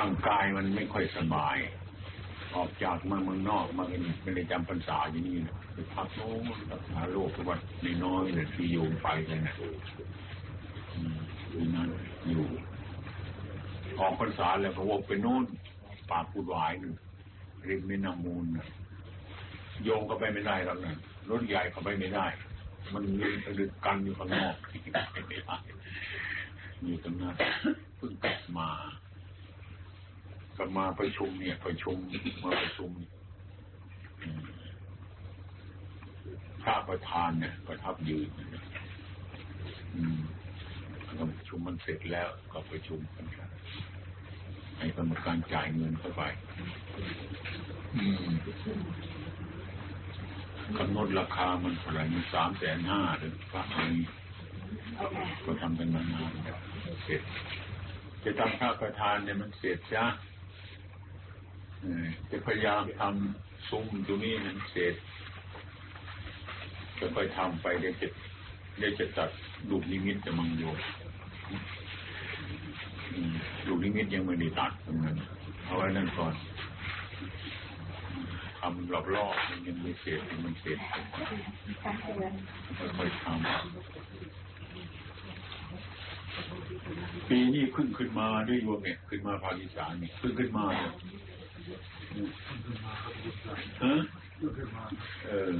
ร่างกายมันไม่ค่อยสบาย ออกจากมาเมืองนอกมาไม่ได้จำพรรษาอย่างนี้นะไปพักโน้นรักษาโรควัดนน้อยเนี่ยที่โยมไปเลยนะนั่นอยู่ ออกพรรษาแล้วก็วกไปโน่นป่าปูดหวายนึงริมแม่น้ำมูลนะโยงก็ไปไม่ได้แล้วนะรถใหญ่ก็ไปไม่ได้ มันมีดึกกันอยู่ข้างนอกไปไม่ได้อยู่ตรงนั้นเพิ่งกลับมา ก็มาประชุมเนี่ยประชุมมาประชุมพระประธานเนี่ยประทับยืนอืมประชุมมันเสร็จแล้วก็ประชุมกันครับให้กรรมการจ่ายเงินเข้าไปกำหนดราคามันเท่าไหร่มันสามแสนห้าหรือพระอันนี้ก็ทำกันมานานเสร็จจะทำพระประธานเนี่ยมันเสร็จจ้า จะพยายามทำซุ้มตรงนี้มันเสร็จจะไปทำไปเดี๋ยวจะเดี๋ยวจะตัดลูกนิมิตจะมังโยลูกนิมิตยังไม่ได้ตัดตรงนั้นเอาไว้นั่นก่อนทำรอบรอบมันยังไม่เสร็จมันเสร็จค่อยๆทำปีนี้ขึ้นขึ้นมาด้วยโยมเนี่ยขึ้นมาภาคอีสานเนี่ยขึ้นขึ้นมาเนี่ย ฮะเออ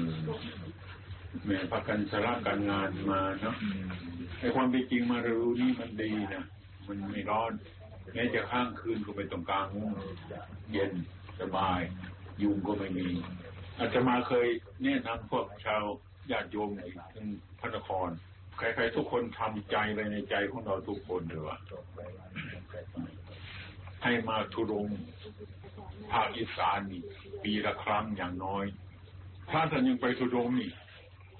แม่พักกันสาระการงานมาเนาะไอความเป็นจริงมารู้นี่มันดีนะมันไม่ร้อนแม้จะข้างคืนก็ไปตรงกลางเย็นสบาย ยุงก็ไม่มี อาจจะมาเคยแนะนำพวกชาวญาติโยมทั้งพระนครใครๆทุกคนทำใจไปในใจของเราทุกคนเลยว่าให้มาทุรง ภาคอีสานนี่ปีละครั้งอย่างน้อย ถ้าท่านยังไปทุรงนี่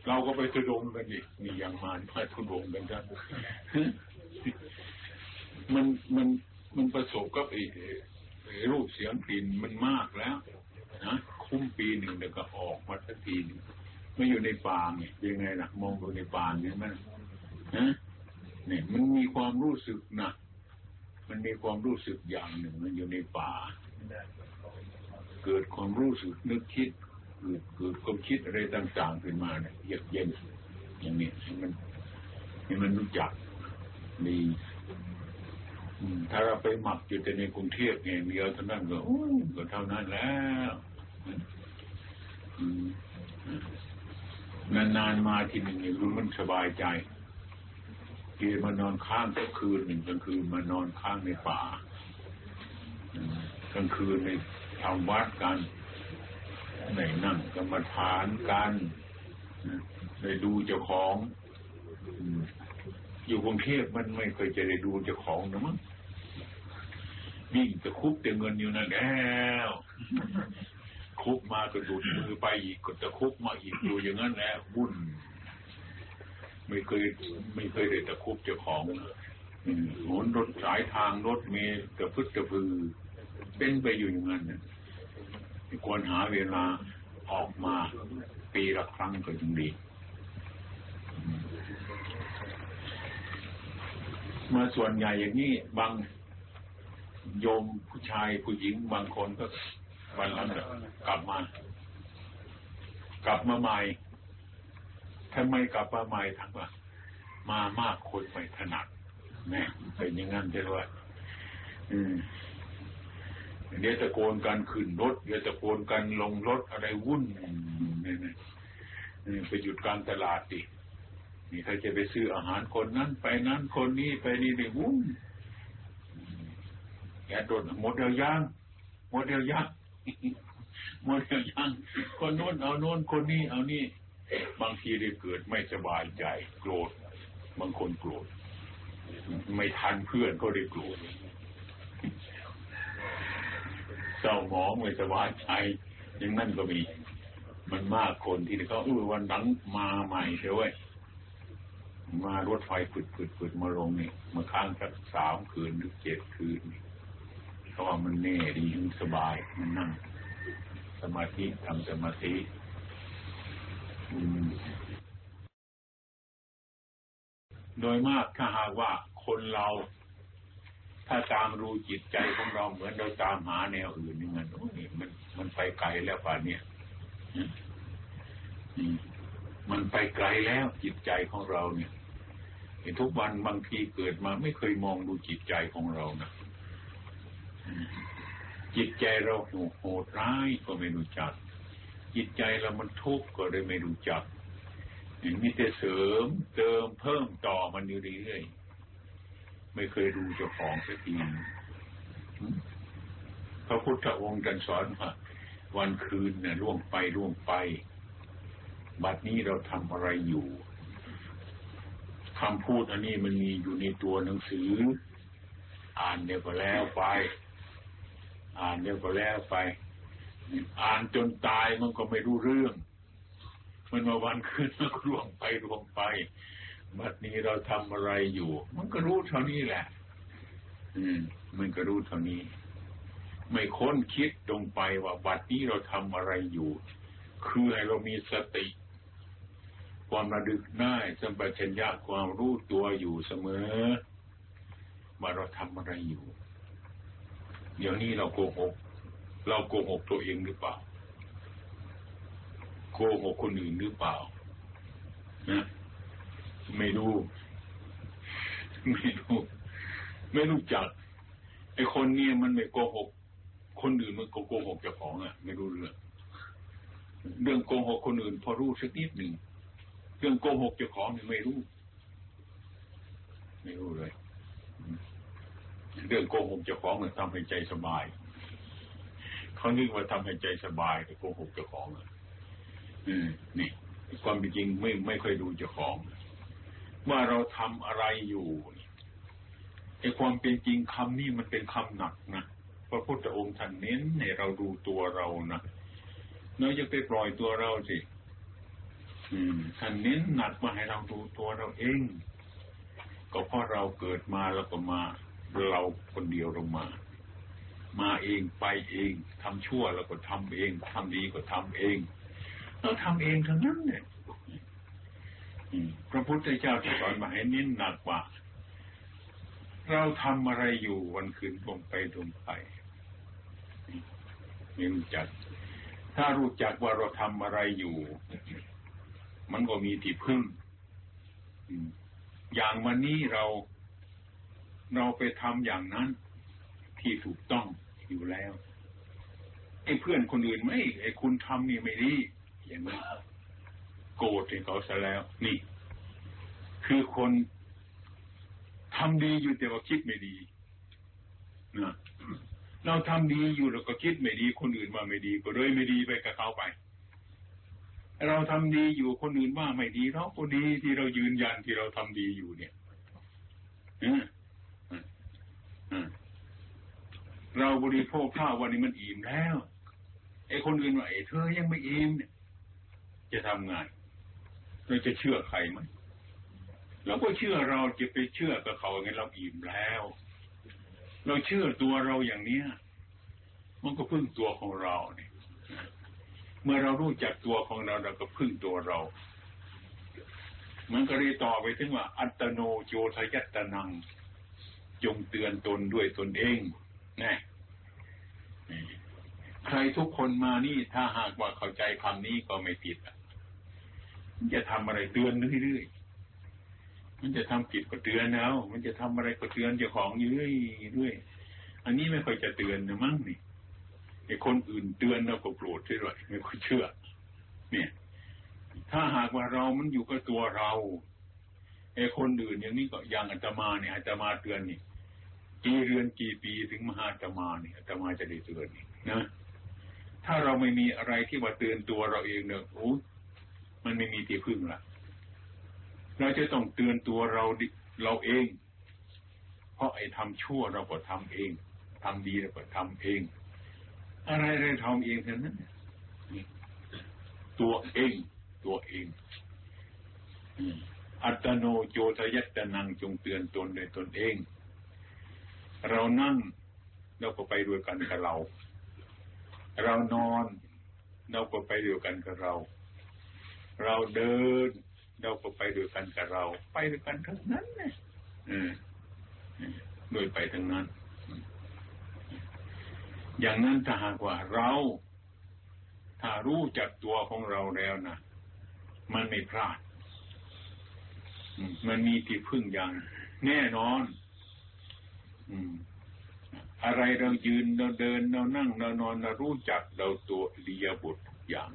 เราก็ไปทุรงกันดินี่อย่างมานไปทุรงกันกันมันมันมันประสบกับไอ้รูปเสียงกลิ่นมันมากแล้วนะคุ้มปีหนึ่งเดี๋ยวก็ออกมาสักทีหนึ่งไม่อยู่ในป่าเนี่ยยังไงล่ะมองดูในป่าเนี่ยมันนะเนี่ยมันมีความรู้สึกนะมันมีความรู้สึกอย่างหนึ่งมันอยู่ในป่า เกิดความรู้สึกนึกคิดเกิดเกิดความคิดอะไรต่างๆขึ้นมาเนี่ยเยือกเย็นอย่างนี้ให้มันให้มันรู้จักดีถ้าเราไปหมักอยู่แต่ในกรุงเทพเองเดียวเท่านั้นก็ก็เท่านั้นแล้วนานๆมาทีหนึ่งรู้มันสบายใจทีมานอนข้างก็คืนหนึ่งกลางคืนมานอนข้างในป่า กลางคืนในทำวัดกันในนั่งกรรมฐานกันได้ดูเจ้าของอยู่กรุงเทพมันไม่เคยจะได้ดูเจ้าของนะมั้งวิ่งจะคุบแต่เงินอยู่นั่นแล้วคุบมาก็ดูดมือไปอีกก็จะคุบมาอีกอยู่อย่างนั้นแหละวุ่นไม่เคยไม่เคยได้ตะคุบเจ้าของหมุนรถสายทางรถเมล์กระพึดกระพือ เป็นไปอยู่อย่างนั้นเนี่ยควรหาเวลาออกมาปีละครั้งก็ยังดี มาส่วนใหญ่อย่างนี้บางโยมผู้ชายผู้หญิงบางคนก็วันหลังกลับมา กลับมาใหม่ทำไมกลับมาใหม่ทั้งว่ามามากคนไม่ถนัดแน่เป็นอย่างนั้นใช่ไหมอืม เดี๋ยวตะโกนกันขึ้นรถ เดี๋ยวตะโกนกันลงรถอะไรวุ่นนี่นี่ไปหยุดกางตลาดดินี่ใครจะไปซื้ออาหารคนนั้น ไปนั้นคนนี้ไปนี่ในวุ่นแกโดนหมดเดียวย่างหมดเดียวย่างหมดเดียวย่างคนโน้นเอาโน้นคนนี้เอานี่บางทีได้เกิดไม่สบายใจ โกรธบางคนโกรธไม่ทันเพื่อนก็ได้โกรธ เศร้าหมองไม่สบายใจอย่างนั้นก็มี มันมากคนที่เขาเออวันหลังมาใหม่เดี๋ยวมารถไฟฝึดฝึดฝึดมาลงนี่มาค้างสักสามคืนหรือเจ็ดคืนเพราะว่ามันแน่ดีมันสบายมันนั่ง สมาธิทำสมาธิโดยมากถ้าหากว่าคนเรา ถ้าตามรู้จิตใจของเราเหมือนเราตามหาแนวอื่นนี่มันโอ้ยมันมันไปไกลแล้วป่านเนี้ยมันไปไกลแล้วจิตใจของเราเนี่ยทุกวันบางทีเกิดมาไม่เคยมองดูจิตใจของเรานะจิตใจเราโหดร้ายก็ไม่รู้จัก จิตใจเรามันทุกข์ก็เลยไม่รู้จักมีแต่เสริมเติมเพิ่มต่อมันอยู่เรื่อยๆ ไม่เคยดูเจ้าของสักทีพระพุทธองค์กันสอนว่าวันคืนเนี่ยล่วงไปล่วงไป บัดนี้เราทำอะไรอยู่คำพูดอันนี้มันมีอยู่ในตัวหนังสือ อ่านเดี๋ยวก็แล้วไป อ่านเดี๋ยวก็แล้วไป อ่านจนตายมันก็ไม่รู้เรื่อง มันมาวันคืนมันล่วงไปล่วงไป บัดนี้เราทำอะไรอยู่ มันก็รู้เท่านี้แหละ อืม มันก็รู้เท่านี้ ไม่ค้นคิดตรงไปว่าบัดนี้เราทำอะไรอยู่ คือให้เรามีสติ ความระลึกได้สัมปชัญญะความรู้ตัวอยู่เสมอว่าเราทำอะไรอยู่ เดี๋ยวนี้เราโกหก เราโกหกตัวเองหรือเปล่า โกหกคนอื่นหรือเปล่า นะ ไม่รู้ ไม่รู้ ไม่รู้จักไอ้คนเนี่ยมันไม่โกหก คนอื่นมันโกหกเจ้าของอะ ไม่รู้เรื่องเรื่องโกหกคนอื่น พอรู้สักนิดหนึ่งเรื่องโกหกเจ้าของเนี่ยไม่รู้ ไม่รู้เลย เรื่องโกหกเจ้าของเนี่ยทำให้ใจสบายเขานึกว่าทำให้ใจสบายแต่โกหกเจ้าของอะอืมนี่ ความเป็นจริงไม่ไม่ค่อยดูเจ้าของ ว่าเราทำอะไรอยู่ไอ้ความเป็นจริงคำนี้มันเป็นคำหนักนะพระพุทธองค์ท่านเน้นให้เราดูตัวเรานะเราจะไปปล่อยตัวเราสิท่านเน้นหนักมาให้เราดูตัวเราเอง ก็เพราะเราเกิดมาแล้วก็มา เราคนเดียวลงมา มาเองไปเองทำชั่วแล้วก็ทำเองทำดีก็ทำเองเราทำเองทั้งนั้นเนี่ย พระพุทธเจ้าสอนมาให้เน้นหนักกว่า เราทำอะไรอยู่วันคืนตรงไปตรงไปไม่รู้จัก ถ้ารู้จักว่าเราทำอะไรอยู่ มันก็มีที่พึ่งอย่างวันนี้เราเราไปทำอย่างนั้นที่ถูกต้องอยู่แล้วไอ้เพื่อนคนอื่นไม่ไอ้คุณทำนี่ไม่ดีอย่างนี้ โกรธให้เขาซะแล้ว นี่ คือคนทำดีอยู่แต่ว่าคิดไม่ดีนะเราทำดีอยู่แล้วก็คิดไม่ดี คนอื่นว่าไม่ดี ก็เลยไม่ดีไปกับเขาไป เราทำดีอยู่คนอื่นว่าไม่ดีเราก็ดีที่เรายืนยันที่เราทำดีอยู่เนี่ยเราบริโภคข้าววันนี้มันอิ่มแล้วไอ้คนอื่นว่าไอ้เธอยังไม่อิ่มเนี่ย จะทำไง เราจะเชื่อใครไหมเราก็เชื่อเราจะไปเชื่อกับเขาไงเราอิ่มแล้ว เราเชื่อตัวเราอย่างเนี้ย มันก็พึ่งตัวของเราเนี่ยเมื่อเรารู้จักตัวของเราเราก็พึ่งตัวเรามันก็เลยต่อไปถึงว่า อัตโนโยทยัตนัง จงเตือนตนด้วยตนเองนะใครทุกคนมานี่ถ้าหากว่าเข้าใจคำนี้ก็ไม่ผิด มันจะทำอะไรเตือนเรื่อยๆมันจะทำผิดก็เตือนเอามันจะทำอะไรก็เตือนเจ้าของเรื่อยๆอันนี้ไม่ค่อยจะเตือนนะมั้งนี่ไอ้คนอื่นเตือนเราก็โกรธด้วยไม่ค่อยเชื่อ เนี่ย ถ้าหากว่าเรามันอยู่กับตัวเราไอ้คนอื่นอย่างนี้ก็อย่างอาตมาเนี่ยอาตมาเตือนนี่กี่เรือนกี่ปีถึงมหาอาตมาเนี่ยอาตมาจะได้เตือนนี่นะถ้าเราไม่มีอะไรที่ว่าเตือนตัวเราเองเนี่ยโอ้ มันไม่มีที่พึ่งละเราจะต้องเตือนตัวเราเราเอง เพราะไอ้ทำชั่วเราก็ทำเองทำดีเราก็ทำเอง อะไรอะไรทำเองเท่านั้นตัวเอง ตัวเองอัตโนโจทยัตนังจงเตือนตนในตนเอง เรานั่งเราก็ไปด้วยกันกับเรา เรานอนเราก็ไปด้วยกันกับเรา เราเดิน เราก็ไปด้วยกันกับเรา ไปด้วยกันทั้งนั้นเนี่ยด้วยไปทั้งนั้น อย่างนั้นถ้าหากว่าเรา ถ้ารู้จักตัวของเราแล้วนะมันไม่พลาด มันมีที่พึ่งอย่าง แน่นอนอืมอะไรเรายืนเราเดินเรานั่งเรานอนเรารู้จักเราตัวอริยบุตรทุกอย่าง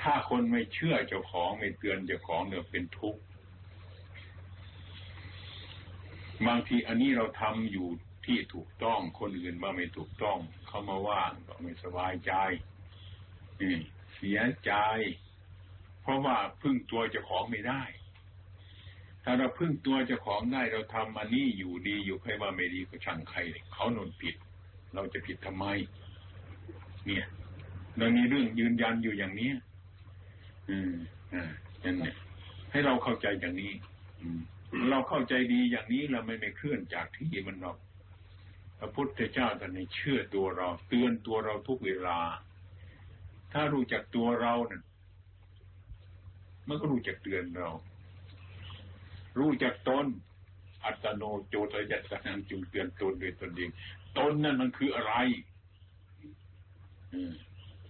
ถ้าคนไม่เชื่อเจ้าของไม่เตือนเจ้าของเนี่ยเป็นทุกข์บางทีอันนี้เราทำอยู่ที่ถูกต้องคนอื่นมาไม่ถูกต้องเขามาว่าก็ไม่สบายใจเสียใจ เพราะว่าพึ่งตัวเจ้าของไม่ได้ ถ้าเราพึ่งตัวเจ้าของได้เราทำอันนี้อยู่ดีอยู่ใครว่าไม่ดีก็ช่างใครเขาหนุนผิด เราจะผิดทำไม เนี่ยเรามีเรื่องยืนยันอยู่อย่างนี้ อืมอ่าอย่างนี้ให้เราเข้าใจอย่างนี้ อืมเราเข้าใจดีอย่างนี้เราไม่ไม่เคลื่อนจากที่มันหรอกพระพุทธเจ้าท่านเชื่อตัวเรา เตือนตัวเราทุกเวลา ถ้ารู้จักตัวเราเนี่ยมันก็รู้จักเตือนเรา รู้จักตนอัตโนโจตยัตนังจุงเตือนตนโดยตนเองตนนั่นมันคืออะไร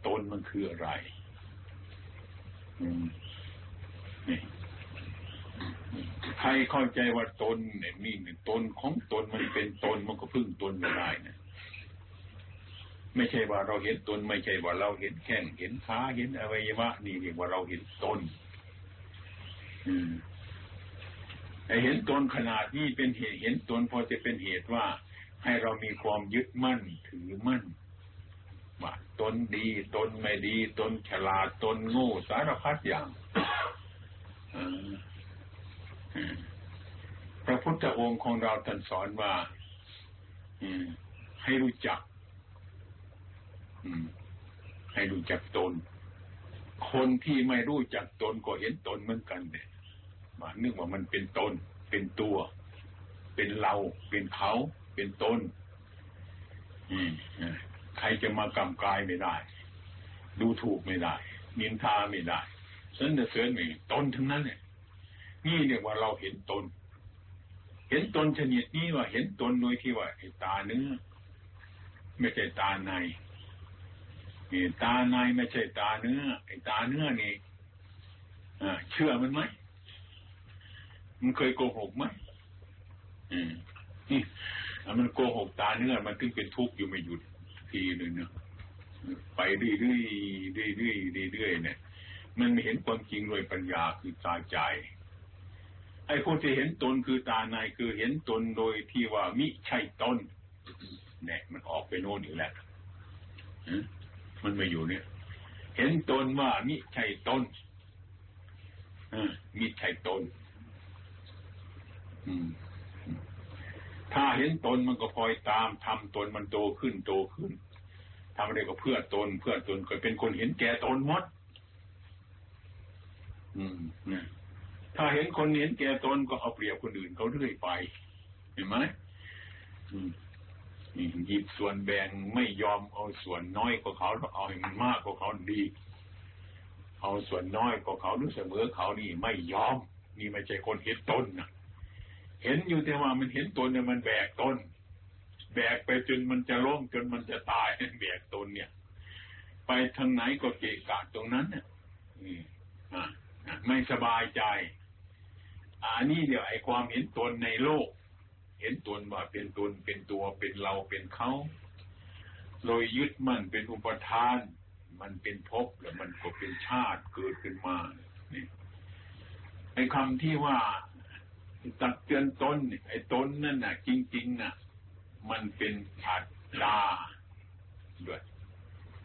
ตนมันคืออะไรนี่ ใครเข้าใจว่าตนเนี่ยนี่ตนของตนมันเป็นตนมันก็พึ่งตนไม่ได้นะไม่ใช่ว่าเราเห็นตน ไม่ใช่ว่าเราเห็นแข้งเห็นขาเห็นอวัยวะนี่เรียกว่าเราเห็นตน อืมเห็นตนขนาดนี้เป็นเหตุเห็นตนพอจะเป็นเหตุว่า ให้เรามีความยึดมั่นถือมั่น ว่าตนดีตนไม่ดี ตนฉลาดตนโง่สารพัดอย่างพระพุทธองค์ของเราท่านสอนว่าให้รู้จักให้รู้จักตน คนที่ไม่รู้จักตนก็เห็นตนเหมือนกันเนี่ยมานึกว่ามันเป็นตน เป็นตัว เป็นเรา เป็นเขา เป็นตน ใครจะมากำกายไม่ได้ ดูถูกไม่ได้ นินทาไม่ได้ฉันจะเสริญไม่ตนทั้งนั้นเนี่ยนี่เนี่ยว่าเราเห็นตน เห็นตนชนิดนี้ว่าเห็นตนโดยที่ว่าตาเนื้อ ไม่ใช่ตาในนี่ตาในไม่ใช่ตาเนื้อไอ้ตาเนื้อนี่เชื่อมันไหมมันเคยโกหกไหมอืมนี่มันโกหกตาเนื้อมันถึงเป็นทุกข์อยู่ไม่หยุด ทีหนึ่งเนาะไปเรื่อยๆเรื่อยๆเรื่อยๆเนี่ยมันไม่เห็นความจริงโดยปัญญาคือตาใจไอ้คนที่เห็นตนคือตาในคือเห็นตนโดยที่ว่ามิใช่ตนเนี่ยมันออกไปโน่นอยู่แล้วมันมาอยู่เนี่ย เห็นตนว่ามิใช่ตนมิใช่ตน ถ้าเห็นตนมันก็พลอยตามทำตนมันโตขึ้นโตขึ้นทำอะไรก็เพื่อตนเพื่อตนก็เป็นคนเห็นแก่ตนหมด อืมนะถ้าเห็นคนเห็นแก่ตนก็เอาเปรียบคนอื่นเขาเรื่อยไป เห็นไหมนี่หยิบส่วนแบ่งไม่ยอมเอาส่วนน้อยกว่าเขาเอาให้มันมากกว่าเขาดี เอาส่วนน้อยกว่าเขาหรือเสมอเขานี่ไม่ยอม นี่ไม่ใช่คนเห็นตนนะ เห็นอยู่แต่ว่ามันเห็นตนเนี่ยมันแบกตนแบกไปจนมันจะล้มจนมันจะตายแบกตนเนี่ย ไปทางไหนก็เกะกะตรงนั้นเนี่ยไม่สบายใจอันนี้เดี๋ยวไอ้ความเห็นตนในโลก เห็นตนว่าเป็นตนเป็นตัวเป็นเราเป็นเขาโดยยึดมันเป็นอุปทาน มันเป็นภพแล้วมันก็เป็นชาติเกิดขึ้นมานี่ไอ้คำที่ว่า ตักเตือนตนไอ้ตนนั่นน่ะ จริง ๆน่ะ มันเป็นอัตตาด้วย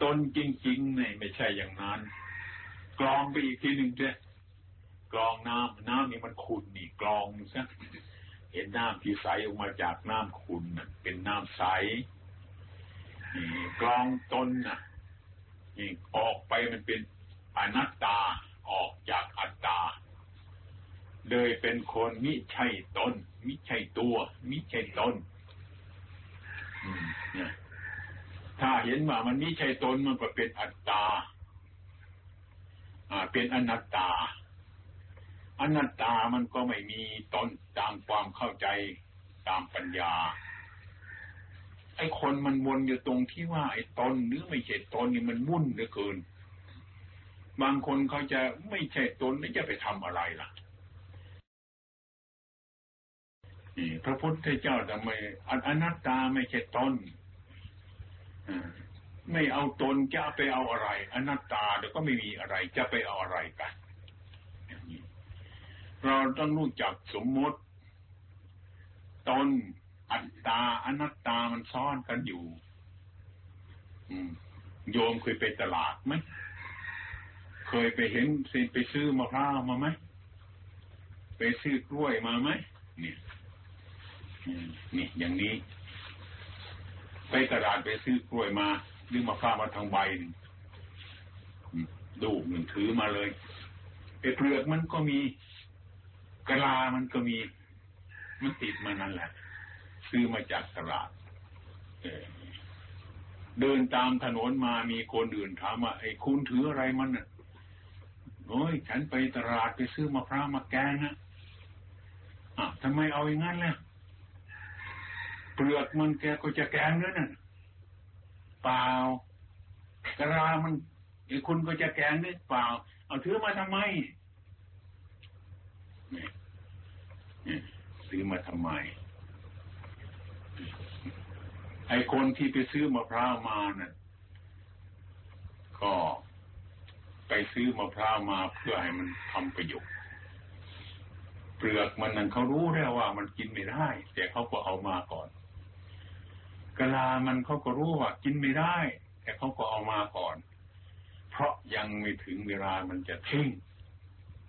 ตนจริงๆเนี่ยไม่ใช่อย่างนั้น กรองไปอีกทีหนึ่งเจ้กรองน้ำน้ำนี่มันขุ่นนี่กรองซะเห็นน้ำที่ใสออกมาจากน้ำขุ่นน่ะ เป็นน้ำใสนี่กรองตนน่ะนี่ออกไปมันเป็นอนัตตาออกจากอัตตา เลยเป็นคนมิใช่ตน มิใช่ตัว มิใช่ตนถ้าเห็นว่ามันมิใช่ตนมันก็เป็นอัตตาอ่าเป็นอนัตตา อนัตตามันก็ไม่มีตนตามความเข้าใจตามปัญญา ไอ้คนมันวนอยู่ตรงที่ว่า ไอ้ตนหรือไม่ใช่ตนนี่มันวุ่นเหลือเกิน บางคนเขาจะไม่ใช่ตนนี่จะไปทำอะไรล่ะ พระพุทธเจ้าทำไมอนัตตาไม่ใช่ตนไม่เอาตนจะไปเอาอะไร อนัตตาเดี๋ยวก็ไม่มีอะไร จะไปเอาอะไรกันเราต้องรู้จักสมมติ ตนอัตตา อนัตตามันซ่อนกันอยู่โยมเคยไปตลาดไหมเคยไปเห็นไปซื้อมะพร้าวมาไหมไปซื้อกล้วยมาไหมเนี่ย นี่อย่างนี้ ไปตลาดไปซื้อกล้วยมาหรือมะพร้ามาทางใบนึงดูหนึ่งถือมาเลยไอ้เปลือกมันก็มีกะลามันก็มี มันติดมานั่นแหละ ซื้อมาจากตลาดเดินตามถนนมามีคนอื่นถามว่าไอ้คุณถืออะไรมันน่ะโอ้ยฉันไปตลาดไปซื้อมะพร้าวมาแกงนะอะทำไมเอาอย่างนั้นล่ะ ปลือกมันแกก็จะแกงด้วยนั่นเปล่ากระลามันไอ้คุณก็จะแกงด้วยเปล่า เอาถือมาทำไมซื้อมาทำไม ไอ้คนที่ไปซื้อมะพร้าวมานะ่ะก็ไปซื้อมะพร้าวมาเพื่อให้มันทำประโยชน์เปลือกมันนั่นเขารู้แล้วว่ามันกินไม่ได้ แต่เขาก็เอามาก่อน กลามันเขาก็รู้ว่ากินไม่ได้ แต่เขาก็เอามาก่อน เพราะยังไม่ถึงเวลามันจะทิ้ง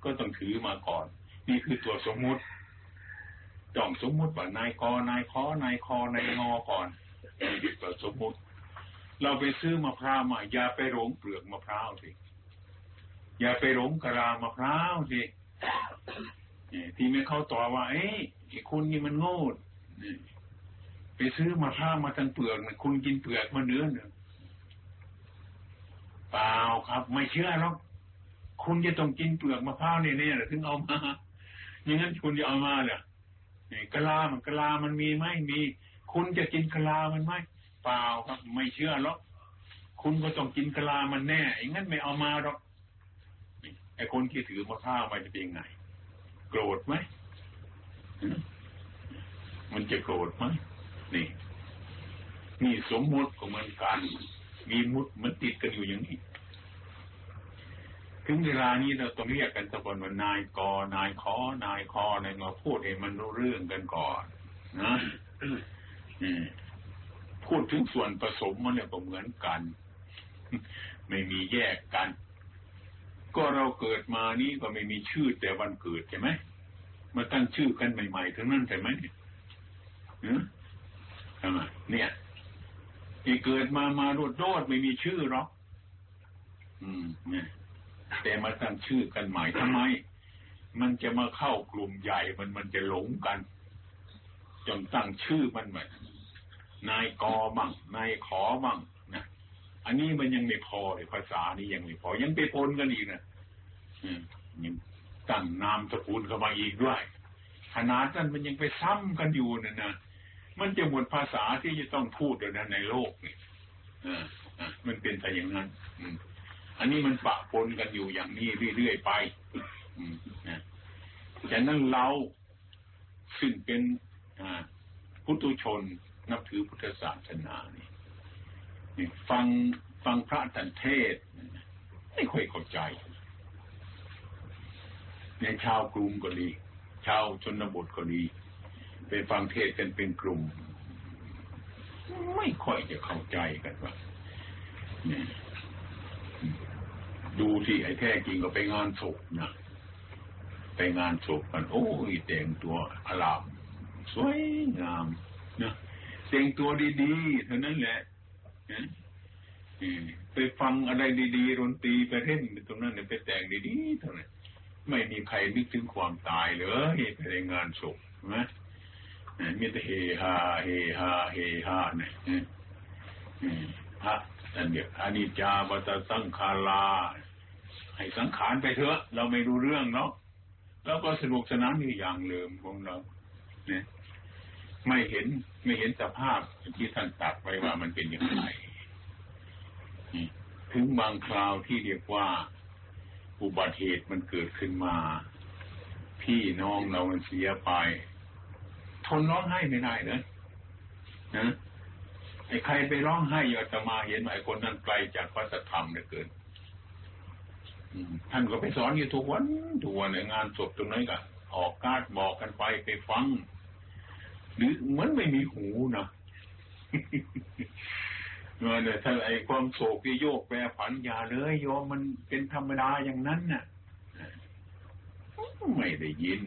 ก็ต้องถือมาก่อน นี่คือตัวสมมุติต้องสมมุติว่านายกนายคอนายคอนายงอก่อนนี่ตัวสมมุติ เราไปซื้อมะพร้าวมาอย่าไปหลงเปลือกมะพร้าวสิอย่าไปหลงกระลามะพร้าวสิที่ไม่เข้าต่อว่าเอ้ยคุณนี่มันโง่ ซื้อมะพร้าวมาทั้งเปลือกนะคุณกินเปลือกมาเนื้อหนึ่งเปล่าครับ ไม่เชื่อหรอกคุณจะต้องกินเปลือกมะพร้าวเนี่ยเนี่ยถึงเอามาอย่างนั้นคุณจะเอามาเนี่ยกะลามันกะลามันมีไหมมี คุณจะกินกะลามันไหมเปล่าครับ ไม่เชื่อหรอกคุณก็ต้องกินกะลามันแน่อย่างนั้นไม่เอามาหรอกไอ้คนที่ถือมะพร้าวมาจะเป็นไง โกรธไหมมันจะโกรธไหม นี่นี่สมมติของมันการมีมุดมันติดกันอยู่อย่างนี้ ถึงเวลานี้เราต้องเรียกกันตะบนว่านายกอนายขอนายคอนายงอพูดให้มันรู้เรื่องกันก่อนนะพูดถึงส่วนผสมมันเนี่ยก็เหมือนกัน ไม่มีแยกกัน ก็เราเกิดมานี้ก็ไม่มีชื่อแต่วันเกิดใช่ไหมมาตั้งชื่อกันใหม่ๆทั้งนั้นใช่ไหมเนี่ย เนี่ยที่เกิดมามาโดดโดดไม่มีชื่อหรอกอืมเนี่ยแต่มาตั้งชื่อกันใหม่ทำไม มันจะมาเข้ากลุ่มใหญ่มันมันจะหลงกันจนตั้งชื่อมันใหม่นายกอมั่งนายขอมั่งนะอันนี้มันยังไม่พอเลยภาษานี้ยังไม่พอ ยังไปปนกันอีกนะยังตั้งนามสกุลเข้ามาอีกด้วยขนาดนั้นมันยังไปซ้ำกันอยู่นะนะ มันจะหมดภาษาที่จะต้องพูดเดี๋ยวนั้นในโลกนี่มันเป็นแต่อย่างนั้นอันนี้มันปะปนกันอยู่อย่างนี้เรื่อยๆไปฉะนั้นเราซึ่งเป็นพุทธชนนับถือพุทธศาสนานี่ฟังฟังพระตันเทศ ไม่ค่อยเข้าใจ ในชาวกรุงก็ดี ชาวชนบทก็ดี ไปฟังเทศกันเป็นกลุ่ม ไม่ค่อยจะเข้าใจกันว่าเนี่ยดูที่ไอ้แท้จริงก็ไปงานศพนะไปงานศพกันโอ้ยแต่งตัวอลามสวยงามนะแต่งตัวดีๆเท่านั้นแหละไปฟังอะไรดีๆดนตรีไปเล่นตรงนั้นไปแต่งดีๆเท่านั้นไม่มีใครนึกถึงความตายเลยไปในงานศพนะ มีแต่เฮฮาเฮฮาเฮฮาเนี่ยพระนั่นเดียวอนิจจาบัตสังขาราให้สังขารไปเถอะ เราไม่รู้เรื่องเนาะแล้วก็สนุกสนานอยู่อย่างเดิมของเราเนี่ยไม่เห็นไม่เห็นสภาพที่ท่านตัดไว้ว่ามันเป็นอย่างไรถึงบางคราวที่เรียกว่า อุบัติเหตุมันเกิดขึ้นมา พี่น้องเรามันเสียไป ทนร้องไห้ไม่ได้เลยนะไอ้ใครไปร้องไห้ยากจะมาเห็นไอ้คนนั้นไกลจากพระธรรมเหลือเกินท่านก็ไปสอนอยู่ทุกวันทุกวันในงานศพตรงนั้นก็ออกการดบอกกันไปไปฟัง หรือเหมือนไม่มีหูนะเนี่ยถ้าไอ้ความโศกที่โยกแปรผันอย่าเลยโยมมันเป็นธรรมดาอย่างนั้นน่ะ ไม่ได้ยิน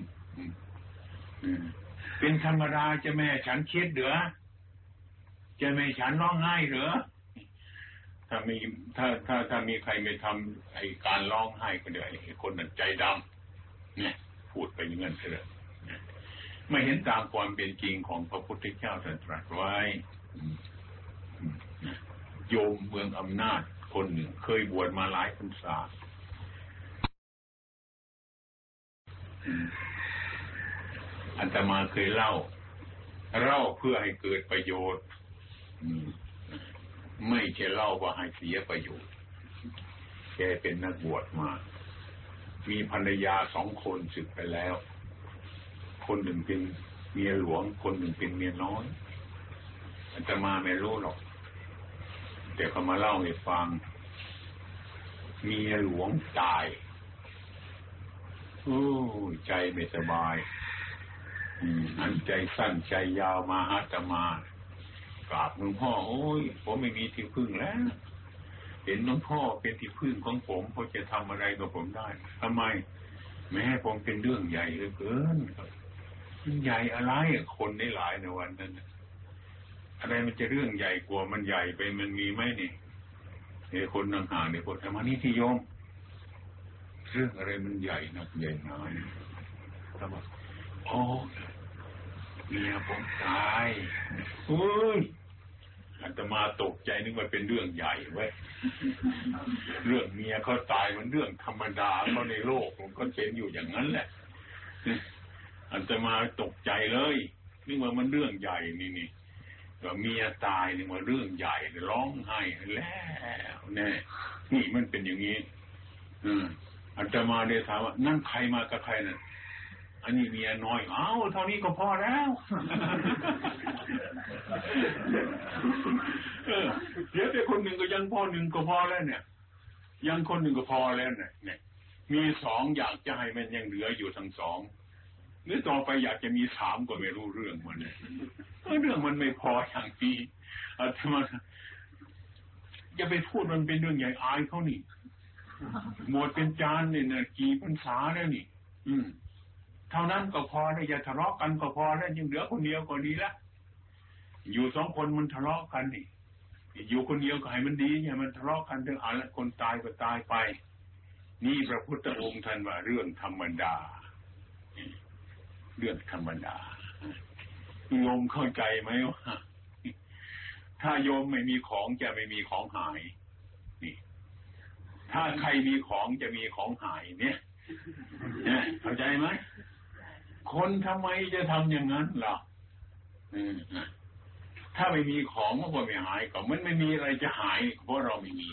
เป็นธรรมดาจะแม่ฉันเช็ดเดือจะแม่ฉันร้องไห้เหรอถ้ามีถ้าถ้าถ้ามีใครไม่ทำไอ้การร้องไห้ก็เดี๋ยวไอ้คนนั้นใจดำเนี่ย พูดไปอย่างนั้นเลยไม่เห็นตามความเป็นจริงของพระพุทธเจ้าตรัสไว้โยมเมืองอำนาจคนหนึ่งเคยบวชมาหลายพรรษา อันตมาเคยเล่า เล่าเพื่อให้เกิดประโยชน์ไม่ใช่เล่าว่าให้เสียประโยชน์ แกเป็นนักบวชมา มีภรรยาสองคนสึกไปแล้ว คนหนึ่งเป็นเมียหลวง คนหนึ่งเป็นเมียน้อยอาตมาไม่รู้หรอกแต่เขามาเล่าให้ฟัง เมียหลวงตายโอ้ใจไม่สบาย อันใจสั้นใจยาวมาหาตมากราบหลวงพ่อโอ้ยผมไม่มีที่พึ่งแล้ว เห็นหลวงพ่อเป็นที่พึ่งของผมพอจะทำอะไรกับผมได้ทำไม แม้ผมเป็นเรื่องใหญ่เหลือเกินใหญ่อะไรคนได้หลายในวันนั้นอะไรมันจะเรื่องใหญ่กว่ามันใหญ่ไปมันมีไหมนี่เอ้คนห่างๆเนี่ยคนทำมานี่ที่โยมเรื่องอะไรมันใหญ่นักใหญ่หนาทำไม โอ้เมียผมตายอุ้ยอาตมาตกใจนึกว่าเป็นเรื่องใหญ่เว้ย เรื่องเมียเขาตายมันเรื่องธรรมดาเขาในโลกผมก็เป็นอยู่อย่างนั้นแหละอาตมาตกใจเลยนึกว่ามันเรื่องใหญ่นี่นี่ก็เมียตายนึกว่าเรื่องใหญ่ร้องไห้แล้วแน่นี่มันเป็นอย่างนี้ อืมอาตมาเดยถามว่านั่นใครมากับใครน่ะ อันนี้เมียน้อย เอ้าเท่านี้ก็พอแล้วเดี๋ยวแต่คนหนึ่งก็ยังพ่อหนึ่งก็พอแล้วเนี่ย ยังคนหนึ่งก็พอแล้วเนี่ยเนี่ย มีสองอยากจะให้มันยังเหลืออยู่ทั้งสองหรือต่อไปอยากจะมีสามก็ไม่รู้เรื่องมันเนี่ยเรื่องมันไม่พออย่างนี้อาตมาจะไปพูดมันเป็นเรื่องใหญ่อายเขานี่หมดเป็นจานเนี่ยกี่พรรษาแล้วนี่ อืม ท่านั้นก็พอได้อย่าทะเลาะกันก็พอแล้วยังเหลือคนเดียวก็ดีละอยู่สองคนมันทะเลาะกันนี่อยู่คนเดียวก็ให้มันดีอย่ามันทะเลาะกันเรื่องอะไรคนตายก็ตายไป นี่พระพุทธองค์ท่านว่าเรื่องธรรมดา เรื่องธรรมดาโยมเข้าใจไหมว่าถ้าโยมไม่มีของจะไม่มีของหาย นี่ ถ้าใครมีของจะมีของหายเนี่ยเข้าใจไหม คนทำไมจะทำอย่างนั้นล่ะถ้าไม่มีของมันก็ไม่หายก็มันไม่มีอะไรจะหายเพราะเราไม่มี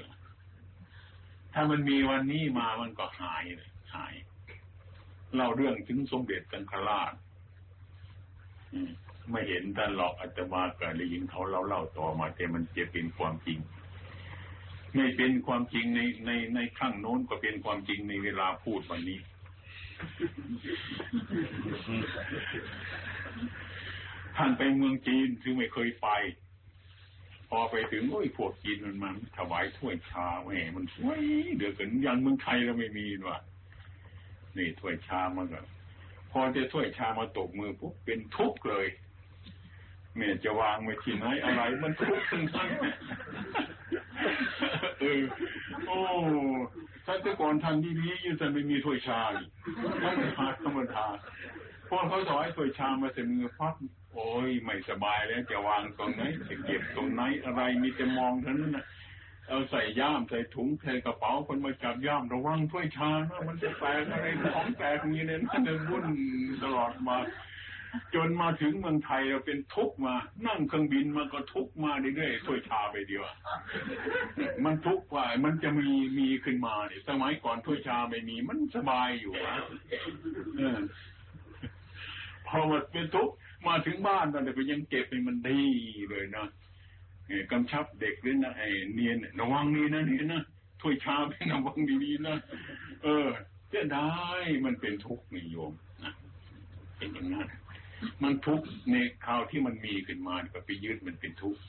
ถ้ามันมีวันนี้มามันก็หายเลยหายเล่าเรื่องถึงสมเด็จกันคราชไม่เห็นท่านหรอกอาจจะมากิดได้ยินเขาเล่าเล่าต่อมาแต่มันจะเป็นความจริง ไม่เป็นความจริงในในในครั้งโน้นก็เป็นความจริงในเวลาพูดวันนี้ ท่านไปเมืองจีนซึ่งไม่เคยไป พอไปถึงโอ้ยพวกจีนมันมันถวายถ้วยชาแหมมันสวยเดือดกันยังเมืองไทยเราไม่มีว่ะนี่ถ้วยชามาก็พอจะถ้วยชามาตกมือปุ๊บเป็นทุกข์เลยแม่จะวางไว้ที่ไหนอะไรมันทุกข์ทั้งนั้นเออโอ้ ท่านแต่ก่อนท่านดีๆอยู่ท่านไม่มีถ้วยชาท่านหาธรรมดาพอเขาถอยถ้วยชามาเสมือพับโอ้ยไม่สบายแล้วจะวางตรงไหนจะเก็บตรงไหนอะไรมีแต่มองเท่านั้นนะเอาใส่ย่ามใส่ถุงใส่กระเป๋าคนมาจับย่ามระวังถ้วยชานะมันจะแตกอะไรของแตกมีเนี่ยนั่นวุ่นตลอดมา จนมาถึงเมืองไทยเราเป็นทุกข์มา นั่งเครื่องบินมาก็ทุกข์มาเรื่อยๆถ้วยชาไปเดียวมันทุกข์ว่า มันจะมีมีขึ้นมาเนี่ยสมัยก่อนถ้วยชาไม่มี มันสบายอยู่นะเออพอมาเป็นทุกข์มาถึงบ้านตอนเด็กก็ยังเก็บให้มันดีเลยนะเอ่อกำชับเด็กด้วยนะไอ้เนียนเนี่ยระวังนี่นะนี่นะถ้วยชาเป็นระวังดีๆนะเออเสียดายมันเป็นทุกข์นิยมนะเป็นอย่างนั้น มันทุกข์ในคราวที่มันมีขึ้นมาก็ไปยึดมันเป็นทุกข์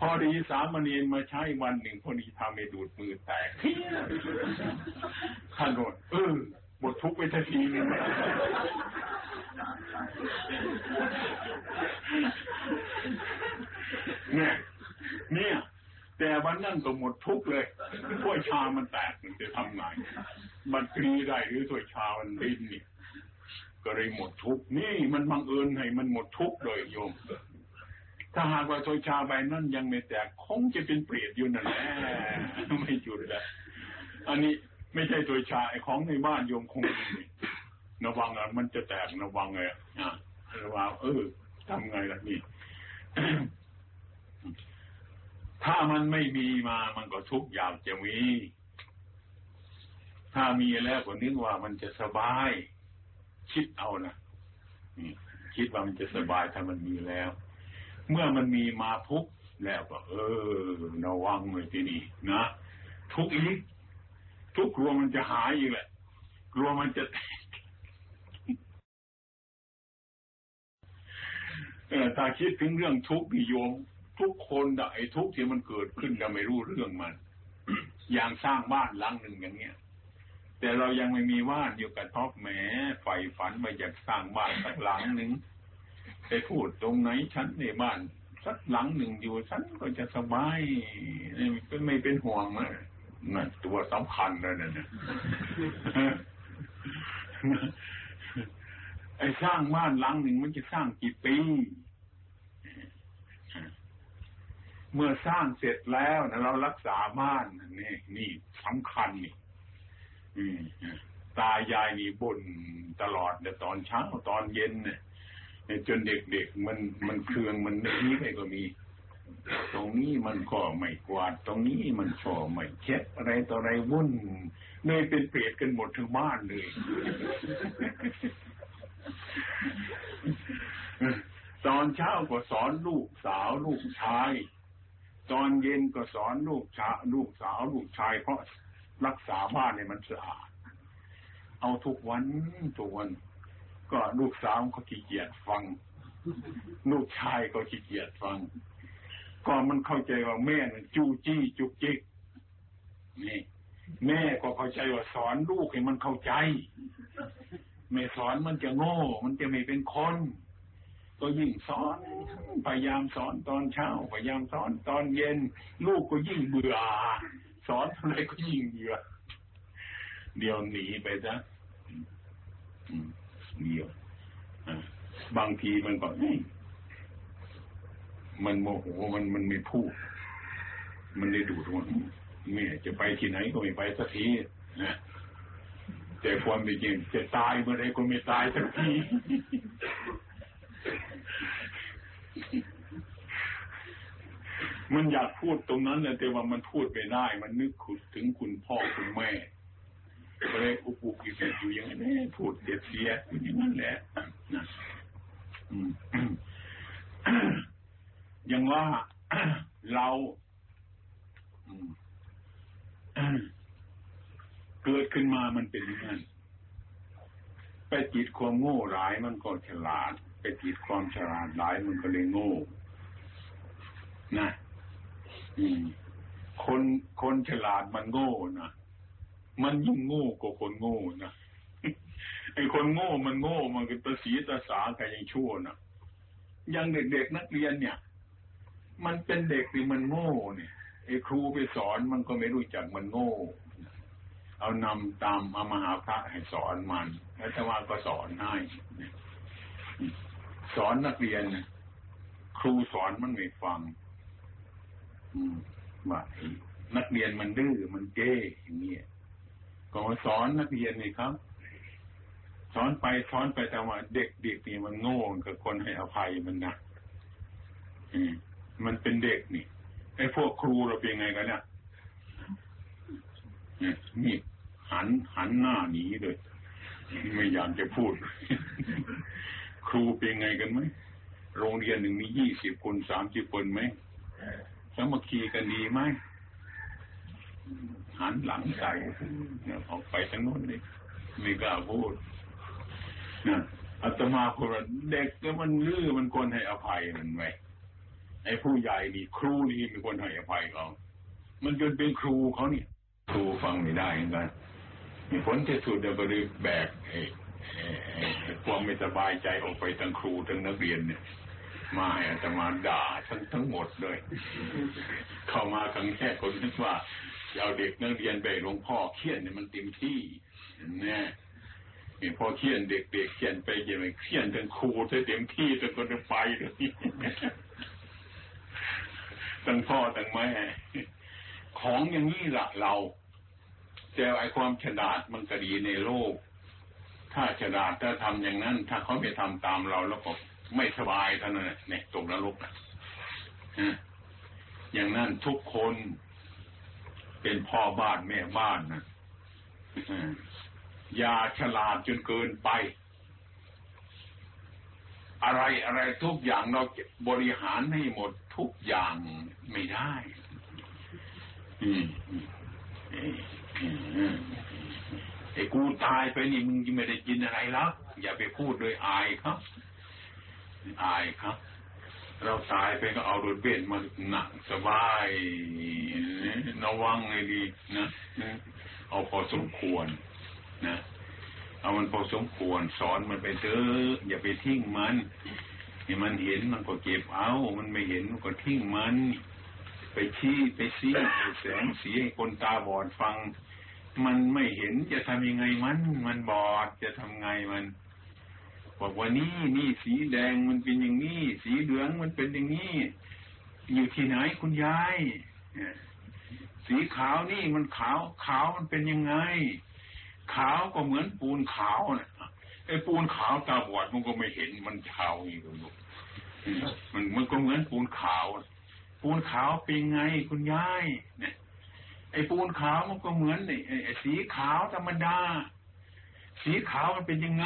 พอดีสามเณรมาใช้วันหนึ่งพอดีทำให้ดูดมือแตกท่านบอกเออหมดทุกข์ไปทันทีนึงเนี่ยเนี่ย แต่วันนั้นก็หมดทุกข์เลยถ้วยชามันแตกมันจะทำไงมันกรีได้หรือถ้วยชามันดิ้นเนี่ย ก็เลยหมดทุกข์นี่มันบังเอิญให้มันหมดทุกข์เลยโยม ถ้าหากว่าโซชาใบนั้นยังไม่แตกคงจะเป็นเปรตอยู่นั่นแหละไม่หยุดแล้วอันนี้ไม่ใช่โซชาไอ้ของในบ้านโยมคงระวังอะมันจะแตกระวังไงอะระวังเออทำไงล่ะนี่ถ้ามันไม่มีมามันก็ทุกข์อยากจะมี ถ้ามีแล้วก็นึกว่ามันจะสบาย คิดเอานะนี่คิดว่ามันจะสบายถ้ามันมีแล้ว เมื่อมันมีมาทุกแล้วก็ เออระวังเลยทีนี่นะทุกอีกทุกกลัวมันจะหายอีกแหละ กลัวมันจะแตกเออถ้าคิดถึงเรื่องทุกข์นิยม ทุกคนไอ้ทุกข์ที่มันเกิดขึ้นเราไม่รู้เรื่องมัน อย่างสร้างบ้านหลังหนึ่งอย่างเงี้ย แต่เรายังไม่มีบ้านอยู่กับท็อปแหมใฝ่ฝันมาอยากสร้างบ้านสักหลังหนึ่งไปพูดตรงไหนฉันในบ้านสักหลังหนึ่งอยู่ฉันก็จะสบายก็ไม่เป็นห่วงนะนั่นตัวสำคัญเลยนะเนี่ยไอ้สร้างบ้านหลังหนึ่งมันจะสร้างกี่ปีเมื่อสร้างเสร็จแล้วนะเรารักษาบ้านนี่นี่สำคัญนี่ ตายายนี่บ่นตลอดแต่ตอนเช้าตอนเย็นเนี่ยจนเด็กๆมันมันเครืองมันนี้ไปก็มี ตรงนี้มันก็ไม่กวาด ตรงนี้มันก็ไม่เช็ดอะไรต่ออะไรวุ่นเลยเป็นเปรตกันหมดทั้งบ้านเลยตอนเช้าก็สอนลูกสาวลูกชาย ตอนเย็นก็สอนลูกชาลูกสาวลูกชายเพราะ รักษาบ้านเนี่ยมันสะอาด เอาทุกวันทุกวัน ก็ลูกสาวก็ขี้เกียจฟัง ลูกชายก็ขี้เกียจฟัง ก็มันเข้าใจว่าแม่น่ยจู้จี้จุกจิกนี่แม่ก็เข้าใจว่าสอนลูกให้มันเข้าใจไม่สอนมันจะโง่ มันจะไม่เป็นคน ก็ยิ่งสอน พยายามสอนตอนเช้า พยายามสอนตอนเย็น ลูกก็ยิ่งเบื่อ สอนเท่าไรก็ยิ่งเบื่อเดี๋ยวหนีไปซะเดียวบางทีมันก็มันโมโหมันมันไม่พูด มันได้ดูทุกแม่จะไปที่ไหนก็ไม่ไปสักทีนะแต่ความเป็นจริงจะตายเมื่อไรก็ไม่ตายสักที มันอยากพูดตรงนั้นแหละแต่ว่ามันพูดไม่ได้ มันนึกขุดถึงคุณพ่อคุณแม่ก็เลยอุปุกิเสอยู่อย่างนี้พูดเสียเสียอยู่อย่างนั้นแหละนะยังว่าเราเกิดขึ้นมามันเป็นอย่างนั้นไปจิตความโง่ร้ายมันก็ฉลาด ไปจิตความฉลาดร้ายมันก็เลยโง่นะ คนคนฉลาดมันโง่นะมันยิ่งโง่กว่าคนโง่นะไอ้คนโง่มันโง่มันก็ตาสีตาสาแต่ยังชั่วนะยังเด็กๆนักเรียนเนี่ย มันเป็นเด็กที่มันโง่เนี่ยไอ้ครูไปสอนมันก็ไม่รู้จักมันโง่ เอานำตามอามหาพระให้สอนมันแล้วถ้าว่าก็สอนให้สอนนักเรียนครูสอนมันไม่ฟัง ว่านักเรียนมันดื้อมันเก้อย่างเงี้ยก็สอนนักเรียนนี่ครับสอนไปสอนไปแต่ว่าเด็กเด็กนี่มันโง่กับคนให้อภัยมันนะอืมมันเป็นเด็กนี่ไอ้พวกครูเราเป็นไงกันเนี่ยนี่ยนี่หันหันหน้าหนีเลยไม่อยากจะพูด ครูเป็นไงกันไหมโรงเรียนหนึ่งมียี่สิบคนสามสิบคนไหมามัคคีกันดีไหมหันหลังใส่ออกไปทางโน้นเลยไม่กล้าพูดนะอาตมาคนว่าเด็กก็มันลื้อมันควรให้อภัยมันไว้ไอ้ผู้ใหญ่นี่ครูนี่มีคนให้อภัยเขามันจนเป็นครูเขาเนี่ย ครูฟังไม่ได้เหมือนกันมีผลที่สุดเดี๋ยวแบกไอ้ความไม่สบายใจออกไปทั้งครูทั้งนักเรียนเนี่ย มาอาตมาด่าทั้งทั้งหมดเลย เข้ามาครั้งแรกคนนึกว่าจะเอาเด็กนักเรียนไปหลวงพ่อเขียนเนี่ยมันเต็มที่แน่นี่พอเขียนเด็กเด็กเขียนไปเขียนไปเขียนทั้งครูทั้งเต็มที่ทั้งคนไปเลยทั้งพ่อทั้งแม่ของอย่างนี้ละเรา แต่ไอความฉลาดมันก็ดีในโลก ถ้าฉลาดถ้าทำอย่างนั้น ถ้าเขาไม่ทำตามเราแล้วก็ ไม่สบายเท่านั้นแหละเนี่ยตกนรกนะฮะอย่างนั้นทุกคนเป็นพ่อบ้านแม่บ้านนะอย่าฉลาดจนเกินไป อะไรอะไรทุกอย่างเราบริหารให้หมดทุกอย่างไม่ได้อืมไอ้กูตายไปนี่มึงยังไม่ได้กินอะไรแล้วอย่าไปพูดโดยอายครับ อายครับ เราตายไปก็เอารถเบนมาหนักสบายระวังเลยดีนะเอาพอสมควรนะเอามันพอสมควร สอนมันไปเถอะอย่าไปทิ้งมันให้มันเห็นมันก็เก็บเอา มันไม่เห็นมันก็ทิ้งมัน ไปชี้ไปซี้ไปแสงสีให้คนตาบอดฟัง มันไม่เห็นจะทำยังไงมัน มันบอดจะทำไงมัน บอกว่านี่นี่สีแดงมันเป็นอย่างนี้สีเหลืองมันเป็นอย่างนี้อยู่ที่ไหนคุณยายสีขาวนี่มันขาว ขาวมันเป็นยังไง ขาวก็เหมือนปูนขาวนะไอ้ปูนขาวตาบอดมันก็ไม่เห็นมันขาวอีกลูกมันมันก็เหมือนปูนขาว ปูนขาวเป็นไงคุณยายเนี่ยไอ้ปูนขาวมันก็เหมือนไอ้ไอสีขาวธรรมดา สีขาวมันเป็นยังไง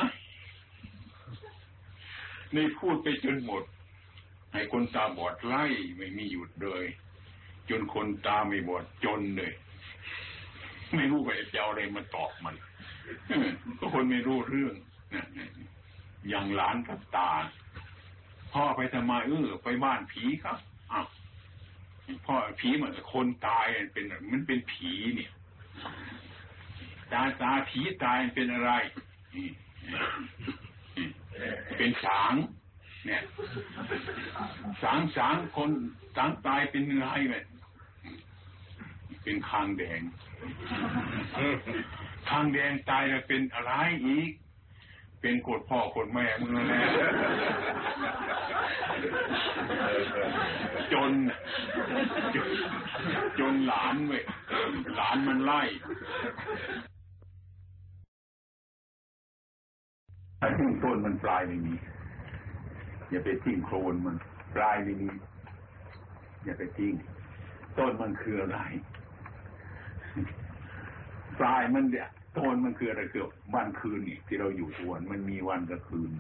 นพูดไปจนหมด ให้คนตาบอดไล่ไม่มีหยุดเลย จนคนตาไม่บอดจนเลย ไม่รู้ว่าจะเอาอะไรมาตอบมันก็คนไม่รู้เรื่องอย่างหลานกับตา พ่อไปทำไมเออไปบ้านผีครับอ้าวพ่อผีเหมือนคนตายเป็นมันเป็นผีเนี่ยตาตาผีตายเป็นอะไร เป็นสาง เนี่ย สางสางคนสางตายเป็นอะไรไหมเป็นคางแดงคางแดงตายแล้วเป็นอะไรอีก เป็นกดพ่อกดแม่มึงแน่จน จนจนหลานเว้ยหลานมันไล่ ถ้ทิ้งต้นมันปลายไม่มีอย่าไปทิ้งโคลนมันปลายไม่มีอย่าไปทิ้งต้นมันคืออะไรปลายมันเนี่ยต้นมันคืออะไรคือวันคืนนี่ที่เราอยู่ทวนมันมีวันกับคืน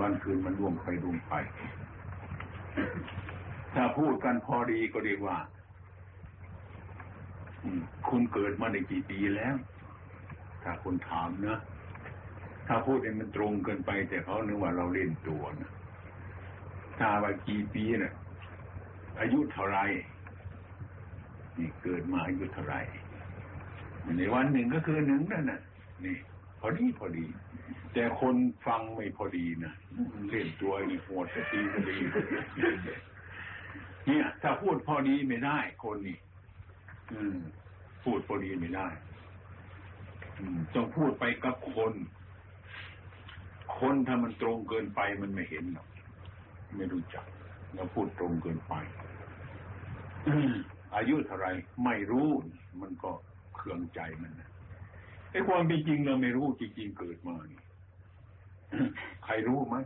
วันคืนมันร่วงไปร่วงไป ถ้าพูดกันพอดีก็เรียกว่า คุณเกิดมาในกี่ปีแล้ว ถ้าคนถามนะ ถ้าพูดเองมันตรงเกินไป แต่เขานึกว่าเราเล่นตัวนะถ้าว่ากี่ปีเนะ่ะ อายุเท่าไรนี่เกิดมาอายุเท่าไรในวันหนึ่งก็คือหนึ่งนั่นน่ะ นี่ พอดีพอดี แต่คนฟังไม่พอดีนะเล่นตัวนี่โหดตีพอดีเนี่ย ถ้าพูดพอดีไม่ได้ คนนี่อืมพูดพอดีไม่ได้ ต้องพูดไปกับคน คนถ้ามันตรงเกินไปมันไม่เห็นหรอกไม่รู้จักเราพูดตรงเกินไปอายุเท่าไรไม่รู้ มันก็เครื่องใจมันนะไอ้ความเป็นจริงเราไม่รู้จริงๆเกิดมานี่ใครรู้ไหม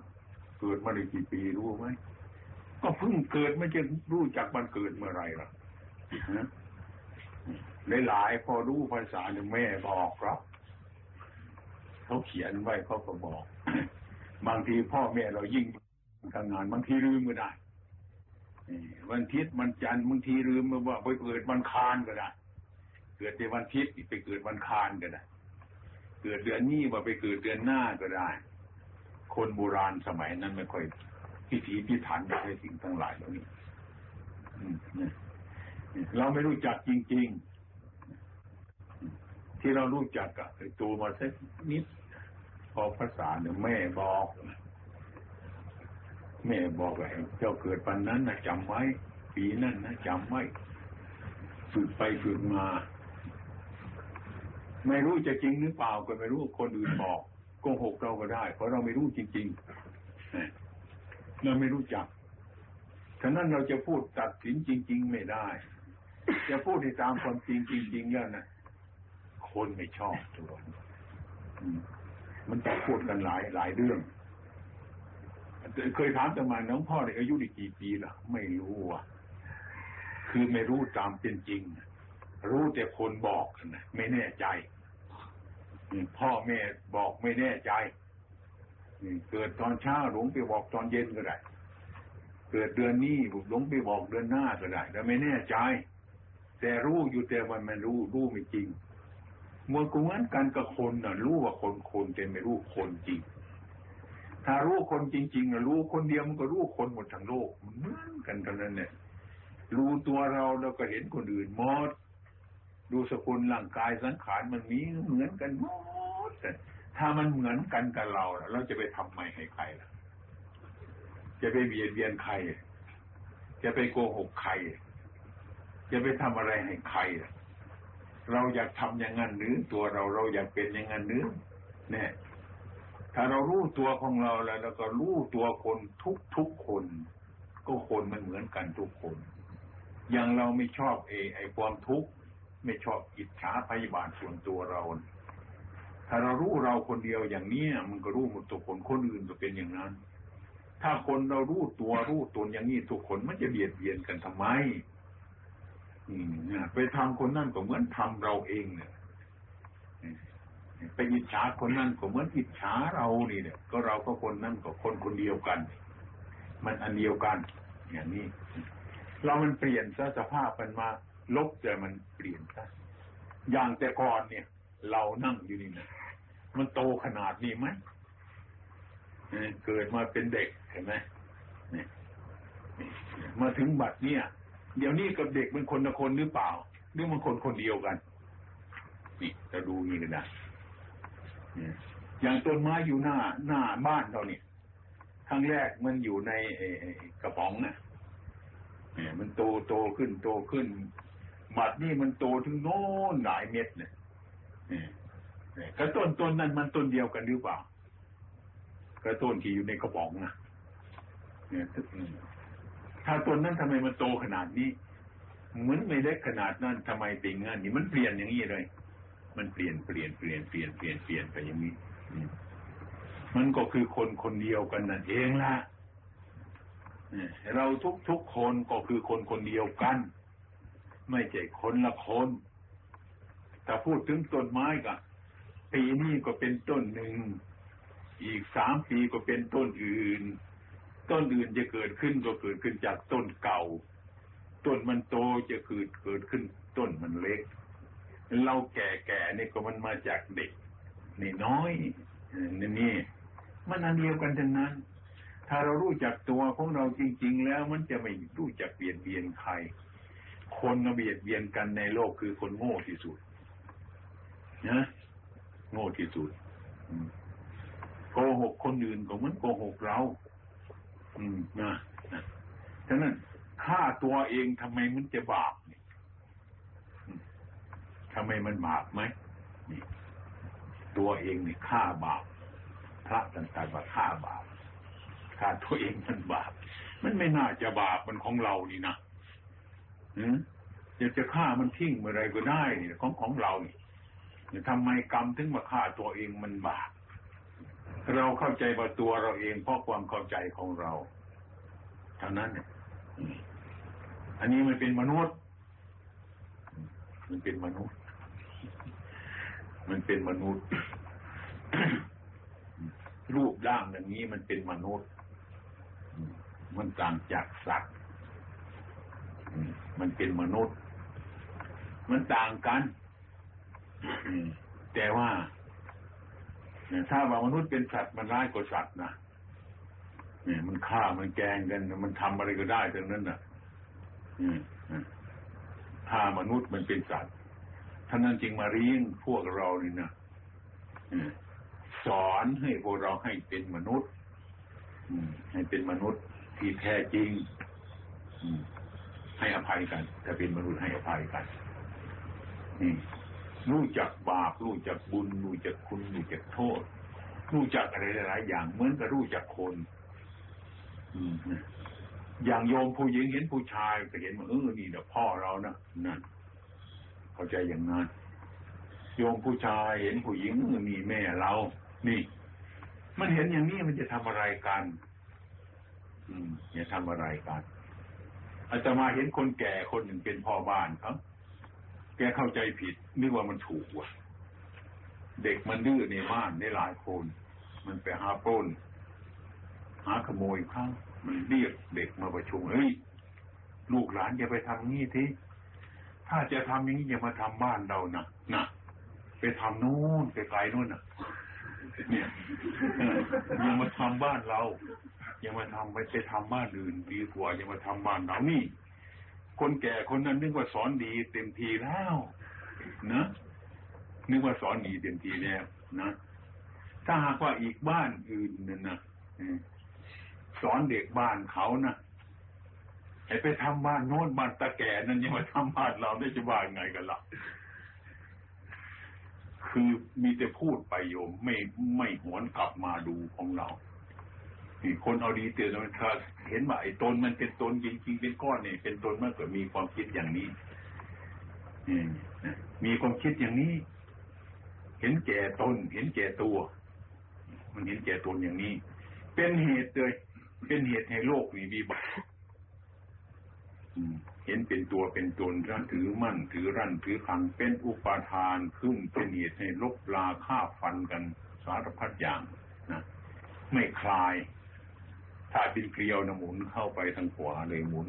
เกิดมาได้กี่ปีรู้ไหมก็เพิ่งเกิดไม่จะรู้จักมันเกิดเมื่อไรล่ะ หลายๆพอรู้ภาษาเนี่ยแม่บอกครับเขาเขียนไว้เขาก็บอก บางทีพ่อแม่เรายิ่งทำงาน บางทีลืมก็ได้วันทิศวันจันทร์บางทีลืมว่าไปเกิดวันคานก็ได้เกิดในวันทิศไปเกิดวันคานก็ได้เกิดเดือนนี้ว่าไปเกิดเดือนหน้าก็ได้ คนโบราณสมัยนั้นไม่ค่อยพิถีพิถันในสิ่งทั้งหลายเหล่านี้เราไม่รู้จักจริง ๆ ที่เรารู้จักกับตัวมาสักนิด พอภาษาเนี่ยแม่บอก แม่บอกไอ้เจ้าเกิดปันนั้นนะจำไว้ ปีนั้นนะจำไว้ฝึกไปฝึกมา ไม่รู้จะจริงหรือเปล่าก็ไม่รู้คนอื่นบอกโกหกเราก็ได้ เพราะเราไม่รู้จริงๆเราไม่รู้จักฉะนั้นเราจะพูดตัดสินจริง ๆ ไม่ได้ จะพูดในตามความจริงจริงๆแล้วนะ คนไม่ชอบตัวมันจะพูดกันหลายหลายเรื่องเคยถามแต่มาน้องพ่อเนี่ยอายุได้กี่ปีล่ะ ไม่รู้อะ คือไม่รู้ตามเป็นจริง รู้แต่คนบอกนะไม่แน่ใจพ่อแม่บอกไม่แน่ใจเกิดตอนเช้าหลวงไปบอกตอนเย็นก็ได้ เกิดเดือนนี้หลวงไปบอกเดือนหน้าก็ได้แต่ไม่แน่ใจ แต่รู้อยู่แต่มันไม่รู้รู้ไม่จริง มื่อกูเหมือนกันกับคนน่ะรู้ว่าคนคนแต่ไม่รู้คนจริง ถ้ารู้คนจริงๆนะรู้คนเดียวมันก็รู้คนหมดทั้งโลกมันเหมือนกันเท่านั้นเนี่ยรู้ตัวเราแล้วก็เห็นคนอื่นหมดดูสกุลร่างกายสังขารมันมีเหมือนกันหมดถ้ามันเหมือนกันกับเราเราจะไปทำไมให้ใครล่ะ จะไปเบียดเบียนใคร จะไปโกหกใคร จะไปทำอะไรให้ใครล่ะ เราอยากทำอย่างนั้นหรือตัวเราเราอยากเป็นอย่างนั้นหรือเนี่ยถ้าเรารู้ตัวของเราแล้วเราก็รู้ตัวคนทุกทุกคน ก็คนมันเหมือนกันทุกคน อย่างเราไม่ชอบเอไอความทุกข์ไม่ชอบอิจฉาพยาบาทส่วนตัวเรา ถ้าเรารู้เราคนเดียวอย่างนี้มันก็รู้หมดตัวคนคนอื่นก็เป็นอย่างนั้น ถ้าคนเรารู้ตัวรู้ตนอย่างนี้ทุกคนมันจะเบียดเบียนกันทำไมืไปทำคนนั่นก็เหมือนทำเราเองเนี่ยไปอิจฉาคนนั่นก็เหมือนอิจฉาเรานี่เนี่ยก็เราก็คนนั่นก็คนคนเดียวกัน มันอันเดียวกันอย่างนี้ เรามันเปลี่ยนซะสภาพมันมา ลบแต่มันเปลี่ยนซะอย่างแต่ก่อนเนี่ย เรานั่งอยู่นี่นะมันโตขนาดนี้ไหมเกิดมาเป็นเด็กเห็นไหมเนี่ยมาถึงบัดเนี่ย เดี๋ยวนี้กับเด็กมันคนละคนหรือเปล่า หรือมันคนคนเดียวกัน นี่จะดูนี่นะอย่างต้นไม้อยู่หน้า หน้าบ้านเราเนี่ยครั้งแรกมันอยู่ในกระป๋องนะเนี่ยมันโตโตขึ้นโตขึ้นหมัดนี่มันโตถึงโน้นหลายเม็ดเนี่ยกระต้นต้นนั้นมันต้นเดียวกันหรือเปล่ากระต้นที่อยู่ในกระป๋องนะเนี่ย ถ้าต้นนั้นทำไมมันโตขนาดนี้ เหมือนไม่เล็กขนาดนั้นทำไมเป็นงั้นนี่มันเปลี่ยนอย่างนี้เลย มันเปลี่ยนเปลี่ยนเปลี่ยนเปลี่ยนเปลี่ยนเปลี่ยนไปอย่างนี้มันก็คือคนคนเดียวกันนั่นเองละเราทุกทุกคนก็คือคนคนเดียวกัน ไม่ใช่คนละคนถ้าพูดถึงต้นไม้ก็ปีนี้ก็เป็นต้นหนึ่ง อีกสามปีก็เป็นต้นอื่น ต้นอื่นจะเกิดขึ้นก็เกิดขึ้นจากต้นเก่า ต้นมันโตจะเกิดเกิดขึ้น ต้นมันเล็ก เราแก่ๆนี่ก็มันมาจากเด็กนี่น้อยนี่นี่มันอันเดียวกันทั้งนั้น ถ้าเรารู้จักตัวของเราจริง ๆ แล้วมันจะไม่รู้จักเปลี่ยนเบียนใคร คนเบียดเบียนกันในโลกคือคนโง่ที่สุดนะโง่ที่สุดโกหกคนอื่นก็เหมือนโกหกเรา อืมนะฉะนั้นฆ่าตัวเองทำไมมันจะบาปเนี่ยทำไมมันบาปไหมนี่ ตัวเองเนี่ยฆ่าบาปพระต่างๆว่าฆ่าบาปฆ่าตัวเองมันบาป มันไม่น่าจะบาปมันของเรานี่นะอยากจะฆ่ามันทิ้งเมื่อไรก็ได้เนี่ยของของเราเนี่ยทำไมกรรมถึงมาฆ่าตัวเองมันบาป เราเข้าใจว่าตัวเราเองเพราะความเข้าใจของเราเท่านั้นเนี่ยอันนี้มันเป็นมนุษย์ มันเป็นมนุษย์ มันเป็นมนุษย์ รูปร่างอย่างนี้มันเป็นมนุษย์ มันต่างจากสัตว์ มันเป็นมนุษย์ มันต่างกัน แต่ว่า ถ้าว่ามนุษย์เป็นสัตว์มันร้ายกว่าสัตว์นะเนี่ยมันฆ่ามันแกงกัน มันทำอะไรก็ได้ทั้งนั้นน่ะถ้ามนุษย์มันเป็นสัตว์ท่านนั้นจึงมาเลี้ยงพวกเรานี่นะสอนให้พวกเราให้เป็นมนุษย์ให้เป็นมนุษย์ที่แท้จริงให้อภัยกันถ้าเป็นมนุษย์ให้อภัยกันนี่ รู้จักบาปรู้จักบุญรู้จักคุณรู้จักโทษ รู้จักอะไรหลายอย่างเหมือนกับรู้จักคนอย่างโยมผู้หญิงเห็นผู้ชายก็เห็นว่าเออนี่เดี๋ยวพ่อเรานะนั่นเข้าใจอย่างนั้นโยมผู้ชายเห็นผู้หญิงเออนี่แม่เรา นี่ มันเห็นอย่างนี้มันจะทำอะไรกัน อืมจะทำอะไรกันอาตมาเห็นคนแก่คนหนึ่งเป็นพ่อบ้านเขา แกเข้าใจผิด นึกว่ามันถูกว่ะ เด็กมันดื้อในบ้านได้หลายคน มันไปหาปล้น หาขโมยข้างมันเรียกเด็กมาประชุมเฮ้ยลูกหลานอย่าไปทำงี้ทีถ้าจะทำอย่างนี้อย่ามาทำบ้านเรานะนะไปทำนู่นไปไกลนู่นนะเนี่ยอย่ามาทำบ้านเราอย่ามาทำไปไปทำบ้านอื่นดีกว่าอย่ามาทำบ้านเรานี่ คนแก่คนนั้นนึกว่าสอนดีเต็มทีแล้วนะนึกว่าสอนดีเต็มทีแล้วนะถ้าหากว่าอีกบ้านอื่นนั่นนะสอนเด็กบ้านเขานะไอ้ไปทำบ้านโน้นบ้านตะแก่นั่นยังมาทำบ้านเราได้จะว่าไงกันล่ะ คือมีแต่พูดไปโยมไม่ไม่หวนกลับมาดูของเรา คนเอาดีเตือนมันเห็นว่าไอ้ตนมันเป็นตนจริงๆเป็นก้อนเนี่ยเป็นตนเมื่อเกิดมีความคิดอย่างนี้มีความคิดอย่างนี้ เห็นแก่ตน เห็นแก่ตัว มันเห็นแก่ตนอย่างนี้ เป็นเหตุเลย เป็นเหตุให้โลกนี้มีบาเห็นเป็นตัวเป็นตนร่นถือมั่นถือรั่นถือคังเป็นอุปาทานขึ้นเป็นเหตุให้ลบลาฆ่าฟันกันสารพัดอย่างนะไม่คลาย ถ้าเป็นเกลียวนะหมุนเข้าไปทางขวาเลยหมุน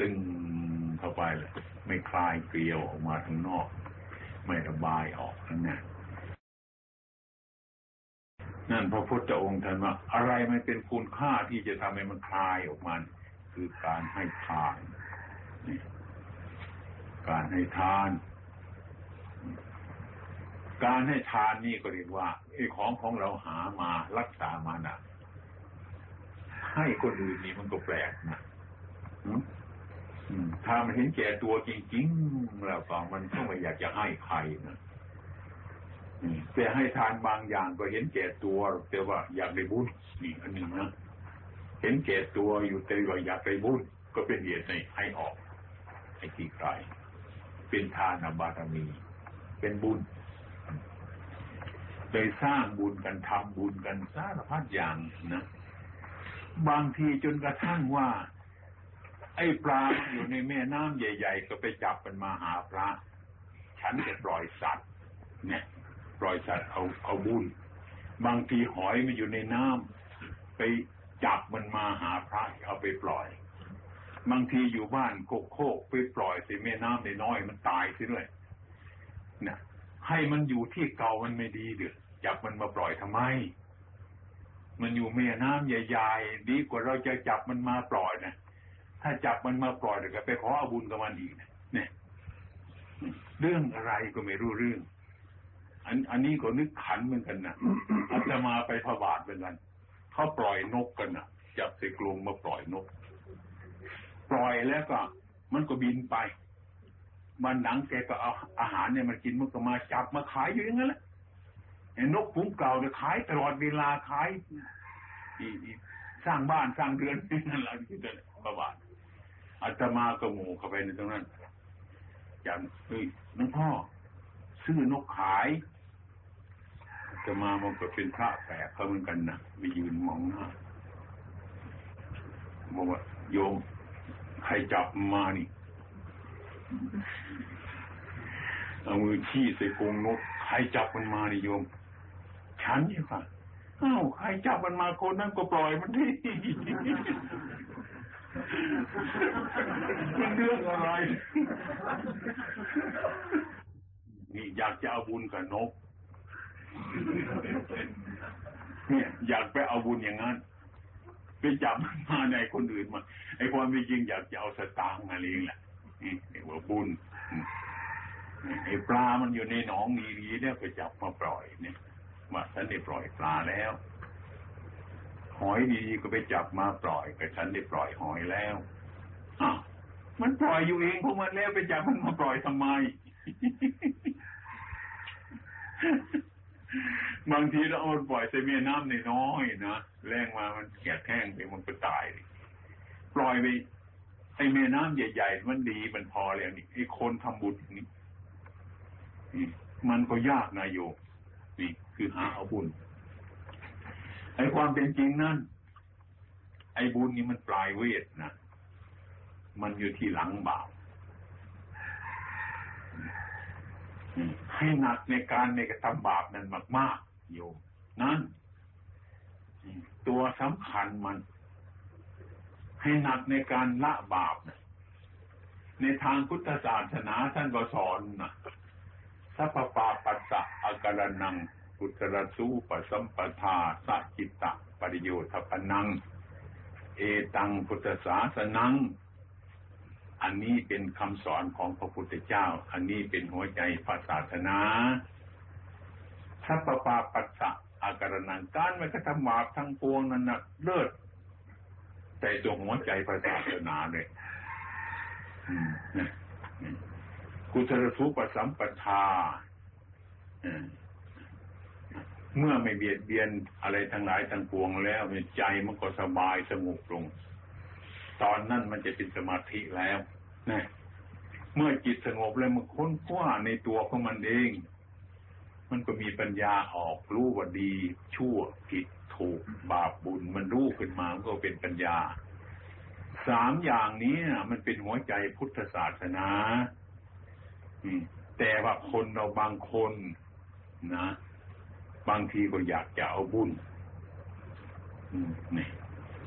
ตึงเข้าไปเลยไม่คลายเกลียวออกมาทางนอก ไม่ระบายออกนั่นนะนั่นพระพุทธองค์ท่านว่า อะไรไม่เป็นคุณค่าที่จะทำให้มันคลายออกมาคือการให้ทาน การให้ทาน การให้ทานนี่ก็เรียกว่าไอ้ของของเราหามารักษามานะ ให้คนอื่นนี่มันก็แปลกนะถ้ามันเห็นแก่ตัวจริงๆแล้วก็มันก็ไม่อยากจะให้ใครนะแต่ให้ทานบางอย่างก็เห็นแก่ตัวแต่ว่าอยากได้บุญนี่อันหนึ่งนะเห็นแก่ตัวอยู่แต่ว่าอยากได้บุญก็เป็นเหตุในให้ออกให้ที่ใครเป็นทานบารมี เป็นบุญเลยสร้างบุญกันทำบุญกันสารพัดอย่างนะ บางทีจนกระทั่งว่า ไอ้ปลาอยู่ในแม่น้ำใหญ่ ๆ ก็ไปจับมันมาหาพระ ฉันจะปล่อยสัตว์ เนี่ย ปล่อยสัตว์เอาเอาบุญบางทีหอยมันอยู่ในน้ำไปจับมันมาหาพระเอาไปปล่อย บางทีอยู่บ้านโคกโคกไปปล่อยส่แม่น้ำในน้อยมันตายซิด้วยเนี่ยให้มันอยู่ที่เก่ามันไม่ดีเดือดจับมันมาปล่อยทำไม มันอยู่แม่น้ำใหญ่ๆดีกว่าเราจะจับมันมาปล่อยนะถ้าจับมันมาปล่อยเดี๋ยวก็ไปขออาบุญกับมันอีกนะเนี่ยเรื่องอะไรก็ไม่รู้เรื่อง อันอันนี้ก็นึกขันเหมือนกันนะอาจะมาไปพบาทเหมือนกันเขาปล่อยนกกันนะจับใส่กรงมาปล่อยนก ปล่อยแล้วก็ มันก็บินไป มันหนังแกก็เอาอาหารเนี่ยมันกินมันก็มาจับมาขายอยู่อย่างนั้นแหละ นกฝูงเก่าเนี่ยขายตลอดเวลาขายสร้างบ้านสร้างเรือนนั่นแหละที่จะประวัติอาตมากระหมูเข้าไปในตรงนั้นอย่างเฮ้ยน้องพ่อ ซื้อนกขายจะมามันก็เป็นพระแปลกเขาเหมือนกันนะไปยืนมองหน้าบอกว่าโยมใครจับมานี่เอามือชี้ใส่กรงนกใครจับมันมานี่โยม ฉันนี่ค่ะอ้าวใครจับมันมาคนนั้นก็ปล่อยมันที่มันเรื่องอะไร นี่อยากจะเอาบุญกับนก เนี่ยอยากไปเอาบุญอย่างนั้นไปจับมันมาในคนอื่นมาไอ้ความจริงอยากจะเอาสตางค์อะไรเองแหละนี่เรียกว่าบุญไอ้ปลามันอยู่ในหนองนีๆเนี่ยไปจับมาปล่อยเนี่ย ว่าฉันได้ปล่อยปลาแล้ว หอยดีก็ไปจับมาปล่อยกับฉันได้ปล่อยหอยแล้วอ้าวมันปล่อยอยู่เองพวกมันแล้วไปจับมันมาปล่อยทำไม บางทีเราเอาปล่อยใส่เมียน้ำในน้อยนะแรงมามันแกะแห้งไปมันก็ตายปล่อยไปไอ้เมียน้ำใหญ่ๆมันดีมันพอแล้วนี่ไอ้คนทำบุญนี่มันก็ยากนายโยนี่ คือหาเอาบุญไอ้ความเป็นจริงนั่น ไอ้บุญนี่มันปลายเวทนะมันอยู่ที่หลังบาปให้หนักในการในกระทำบาปนั้นมากๆโยมนั่นตัวสำคัญมัน ให้หนักในการละบาปนะในทางพุทธศาสนาท่านก็สอนนะสัพปาปัสสะอาการนัง ปุตระสูปสัมปทาสัจิตตะปริโยทปนัง เอตังพุทธศาสนัง อันนี้เป็นคำสอนของพระพุทธเจ้า อันนี้เป็นหัวใจพระศาสนาสัพปาปัสสะอาการนังการไม่กระทำบาปทั้งปวงนั้นนะเลิศแต่ตัวหัวใจพระศาสนาเลยกุศลสุปสัมปทา เมื่อไม่เบียดเบียนอะไรทั้งหลายทั้งปวงแล้วใจมันก็สบายสงบลง ตอนนั้นมันจะเป็นสมาธิแล้วนะเมื่อจิตสงบแล้วมันค้นคว้าในตัวของมันเอง มันก็มีปัญญาออกรู้ว่าดี ชั่วผิดถูกบาปบุญ มันรู้ขึ้นมาก็เป็นปัญญา สามอย่างนี้มันเป็นหัวใจพุทธศาสนาแต่ว่าคนเราบางคนนะ บางทีก็อยากจะเอาบุญนี่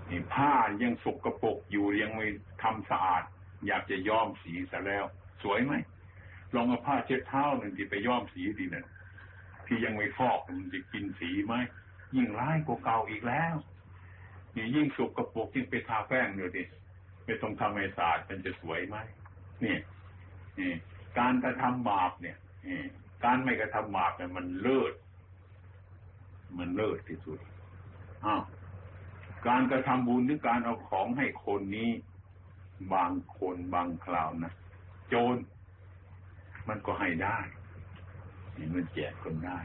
นี่ผ้ายังสกรปรกอยู่ยังไม่ทำสะอาด อยากจะย้อมสีซะแล้ว สวยไหมลองเอาผ้าเช็ดเท้าหนึ่งที่ไปย้อมสีดีนั่นที่ยังไม่ฟอกมันจะกินสีไหมยิ่งร้ายกว่าเก่าอีกแล้วนี่ยิ่งสกรปรกยิ่งไปทาแป้งเลยดิไม่ต้องทำให้สะอาดมันจะสวยไหมนี่นี่การกระทำบาปเนี่ยการไม่กระทำบาปเนี่ยมันเลิศ มันเลิศที่สุดอ้าวการกระทำบุญหรือการเอาของให้คนนี้บางคนบางคราวนะโจรมันก็ให้ได้นี่มันแจกคนได้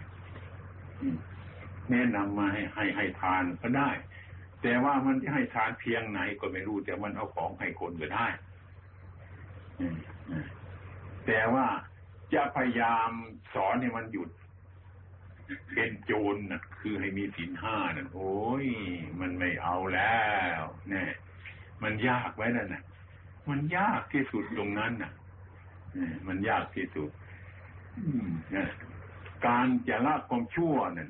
แนะนำมาให้ให้ให้ทานก็ได้ แต่ว่ามันจะให้ทานเพียงไหนก็ไม่รู้ แต่มันเอาของให้คนก็ได้แต่ว่าจะพยายามสอนให้มันหยุด เป็นโจรน่ะ คือให้มีศีลห้านั่นโอ้ย มันไม่เอาแล้วเนี่ยมันยากไว้นั่นนะมันยากที่สุดตรงนั้นน่ะมันยากที่สุดการจะละความชั่วนั่น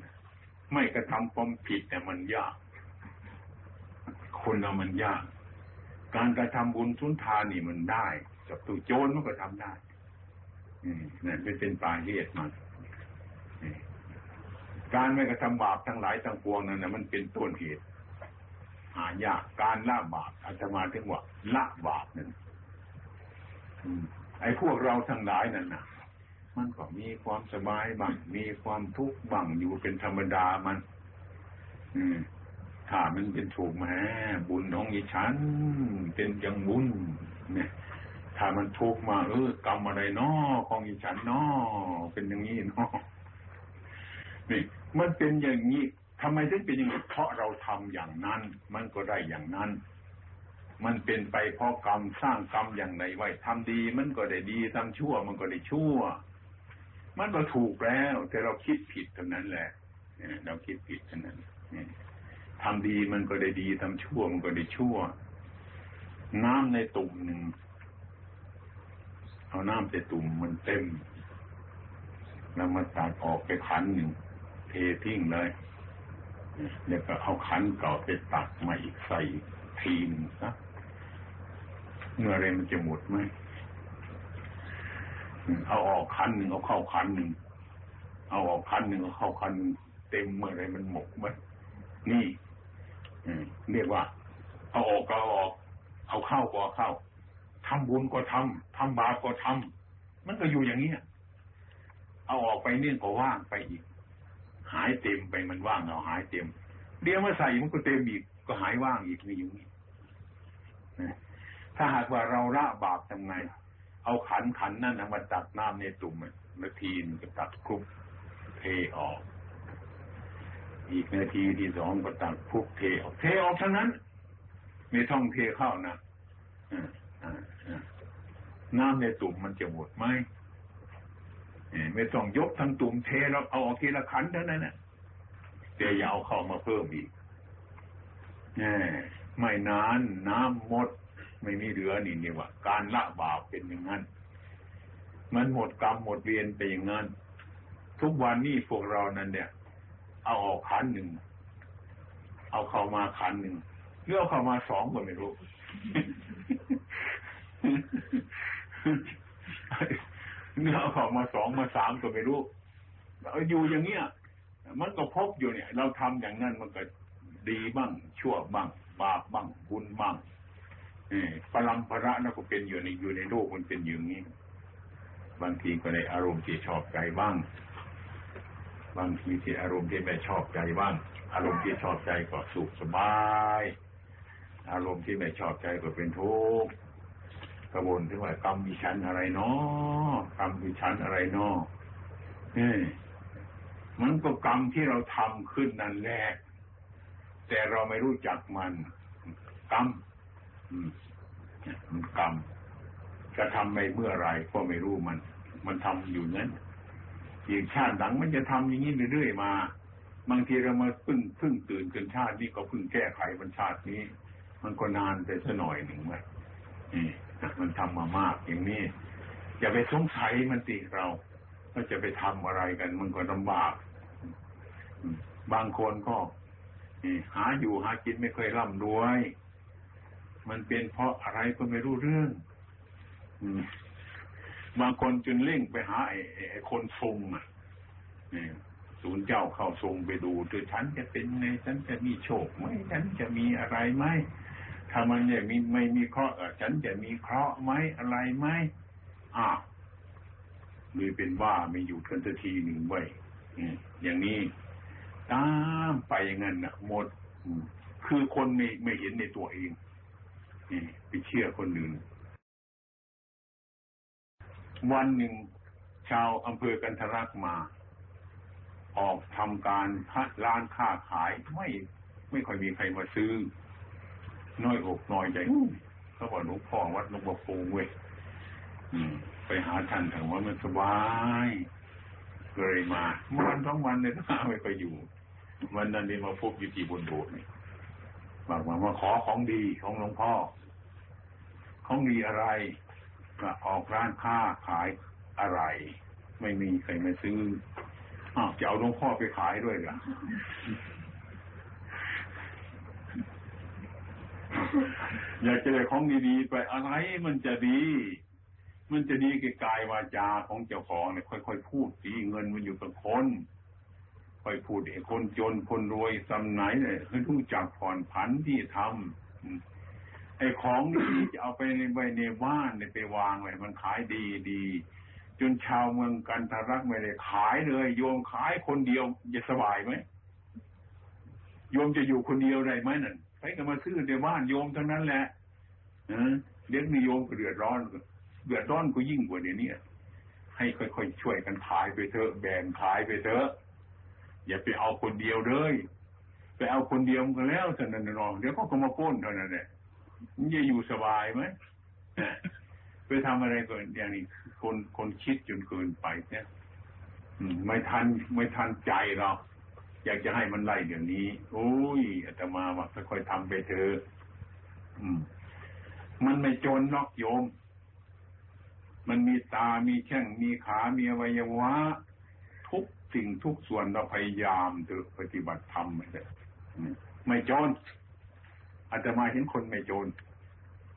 ไม่กระทำความผิดแต่มันยาก คนเรามันยาก การกระทำบุญทุนทานนี่มันได้ กับตัวโจรมันก็ทำได้นั่นเป็นปลายเหตุมัน การไม่กระทำบาปทั้งหลายทั้งปวงนั้นนะมันเป็นต้นเหตุหายากการละบาปอาตมาถึงว่าละบาปนั่นไอ้พวกเราทั้งหลายนั่นนะมันก็มีความสบายบ้างมีความทุกข์บ้างอยู่เป็นธรรมดามัน อืมถ้ามันเป็นถูกแม้บุญของอีฉันเป็นยังบุญเนี่ย ถ้ามันทุกมาเออกรรมอะไรนาะของอีฉันนาะเป็นอย่างนี้นาะ นี่มันเป็นอย่างนี้ทำไมถึงเป็นอย่างนี้เพราะเราทำอย่างนั้น มันก็ได้อย่างนั้น มันเป็นไปเพราะกรรมสร้างกรรมอย่างไรไว้ทำดี มันก็ได้ดีทำชั่ว มันก็ได้ชั่ว มันก็ถูกแล้ว แต่เราคิดผิดเท่านั้นแหละเราคิดผิดท่านั้นทำดีมันก็ได้ดีทำชั่ว มันก็ได้ชั่ว น้ำในตุ่มหนึ่งเอาน้ำใส่ตุ่มมันเต็มแล้วมาตัดออกไปขันหนึ่ง ททิ้งเลยแล้วก็เอาขันเก่าไปตักมาอีกใส่ทีนึงซะเมื่อไรมันจะหมดไหมเอาออกคันหนึ่งเอาเข้าคันหนึ่งเอาออกคันหนึ่งเอาเข้าคันหนึ่งเต็มเมื่อไรมันหมกไหมนี่เรียกว่า เอาออกก็ออก เอาเข้าก็เข้าทำบุญก็ทำทำบาปก็ทำมันก็อยู่อย่างนี้เอาออกไปเนี่ยก็ว่างไปอีก หายเต็มไปมันว่างเอาหายเต็ม เดี๋ยวมาใส่มันก็เต็มอีกก็หายว่างอีกนี่อยู่นี่ถ้าหากว่าเราละบาปทำไง เอาขันขันนั่นมาตักน้ำในตุ่มนาทีนก็ตักครุบเทออก อีกนาทีที่สองก็ตักครุบเทออกเทออกทั้งนั้น ไม่ต้องเทเข้านะน้ำในตุ่มมันจะหมดไหม ไม่ต้องยกทั้งตุ่มเทแล้วเอาออกทีละขันเท่านั้นนะเดี๋ยวอย่าเอาเข้ามาเพิ่มอีกไม่นานน้ำหมด ไม่มีเหลือนี่นี่ว่า การละบาปเป็นอย่างนั้น มันหมดกรรมหมดเวียนไปอย่างนั้น ทุกวันนี้พวกเรานั้น เนี่ย เอาออกขันหนึ่งเอาเข้ามาขันหนึ่งเลือกเข้ามาสองก็ไม่รู้ เนื้อเข้ามาสองมาสามก็ไม่รู้อยู่อย่างเงี้ยมันก็พบอยู่เนี่ย เราทำอย่างนั้นมันก็ดีบ้างชั่วบ้างบาปบ้างบุญบ้างปรัมภระนั่นก็เป็นอยู่ในอยู่ในโลกมันเป็นอย่างนี้ บางทีก็ในอารมณ์ที่ชอบใจบ้าง บางทีที่อารมณ์ที่ไม่ชอบใจบ้าง อารมณ์ที่ชอบใจก็สุขสบาย อารมณ์ที่ไม่ชอบใจก็เป็นทุกข์ ระวนที่ว่ากรรมมีชั้นอะไรเนาะกรรมมีชั้นอะไรเนาะนี่มันก็กรรมที่เราทำขึ้นนั่นแหละแต่เราไม่รู้จักมัน กรรมมันกรรมจะทำไปเมื่อไรก็ไม่รู้มัน มันทำอยู่นั้นอีกชาติหลังมันจะทำอย่างนี้เรื่อยๆมา บางทีเรามาพึ่งพึ่งตื่นกันชาตินี้ก็พึ่งแก้ไขมันชาตินี้ มันก็นานไปสักหน่อยหนึ่งไหมนี่ มันทำมามากอย่างนี้อย่าไปสงสัยมันติเราก็จะไปทำอะไรกันมันก็ลำบาก บางคนก็หาอยู่หากินไม่เคยร่ำรวย มันเป็นเพราะอะไรก็ไม่รู้เรื่องบางคนจนเล่งไปหาไอ้คนทรงอะศูนย์เจ้าเข้าทรงไปดูตัวฉันจะเป็นไงฉันจะมีโชคไหมฉันจะมีอะไรไหม ถ้ามันเนี่ยมีไม่มีเคราะห์ฉันจะมีเคราะห์ไหมอะไรไหมอ่าเลยเป็นว่าไม่อยู่กันทีหนึ่งไว้อย่างนี้ตามไปอย่างนั้นนะหมดคือคนไม่ไม่เห็นในตัวเองไปเชื่อคนอื่นวันหนึ่งชาวอำเภอกันทรักมา ออกทำการร้านค้าขายไม่ไม่ค่อยมีใครมาซื้อ น้อยอกน้อยใจเขาบอกหลวงพ่อวัดหลวงพ่ปูเว้ยไปหาท่านถามว่ามันสบายเลยมาวันสองวันเลยถ้าไม่ไปอยู่ วันนั้นเียมาพบอยู่ที่บนโบสถ์นี่บอกว่ามาขอของดีของหลวงพ่อ ของดีอะไรก็ออกร้านค้าขายอะไร ไม่มีใครมาซื้ออ้าวจะเอาหลวงพ่อไปขายด้วยเหรอ อยากจะได้ของดีๆไปอะไรมันจะดี มันจะดีกับกายวาจาของเจ้าของเนี่ยค่อยๆพูดดีเงินมันอยู่กับคนค่อยพูดไอ้คนจนคนรวยสำไหนเนี่ยให้รู้จักผ่อนผันที่ทำไอ้ของนี่จะเอาไปในใบในบ้านเนี่ยไปวางไว้มันขายดีดีจนชาวเมืองกันทรักไม่ได้ขายเลย โยมขายคนเดียวจะสบายไหมโยมจะอยู่คนเดียวได้ไหมนั่น รก็มาซื้อในบ้านโยมทั้งนั้นแหละเด็กนิยมก็เดือดร้อนเดือดร้อนก็ยิ่งกว่าเดี๋ยวนี้ให้ค่อยๆช่วยกันขายไปเถอะแบ่งขายไปเถอะอย่าไปเอาคนเดียวเลยไปเอาคนเดียวกันแล้วเท่านั้นนองเดี๋ยวก็ก็มาป้นเท่านั้นแหละมันจะอยู่สบายไหมไปทำอะไรก่อนอย่างนี้คนคนคิดจนเกินไปเนี่ยไม่ทันไม่ทันใจเรา อยากจะให้มันไล่เดี๋ยวนี้ โอ้ยอาตมาว่าค่อยๆทำไปเถอะอืม มันไม่จนนอกโยม มันมีตา มีแข้ง มีขา มีอวัยวะ ทุกสิ่งทุกส่วนเราพยายามเถอะปฏิบัติธรรมไม่ได้ไม่จนอาตมาเห็นคนไม่จน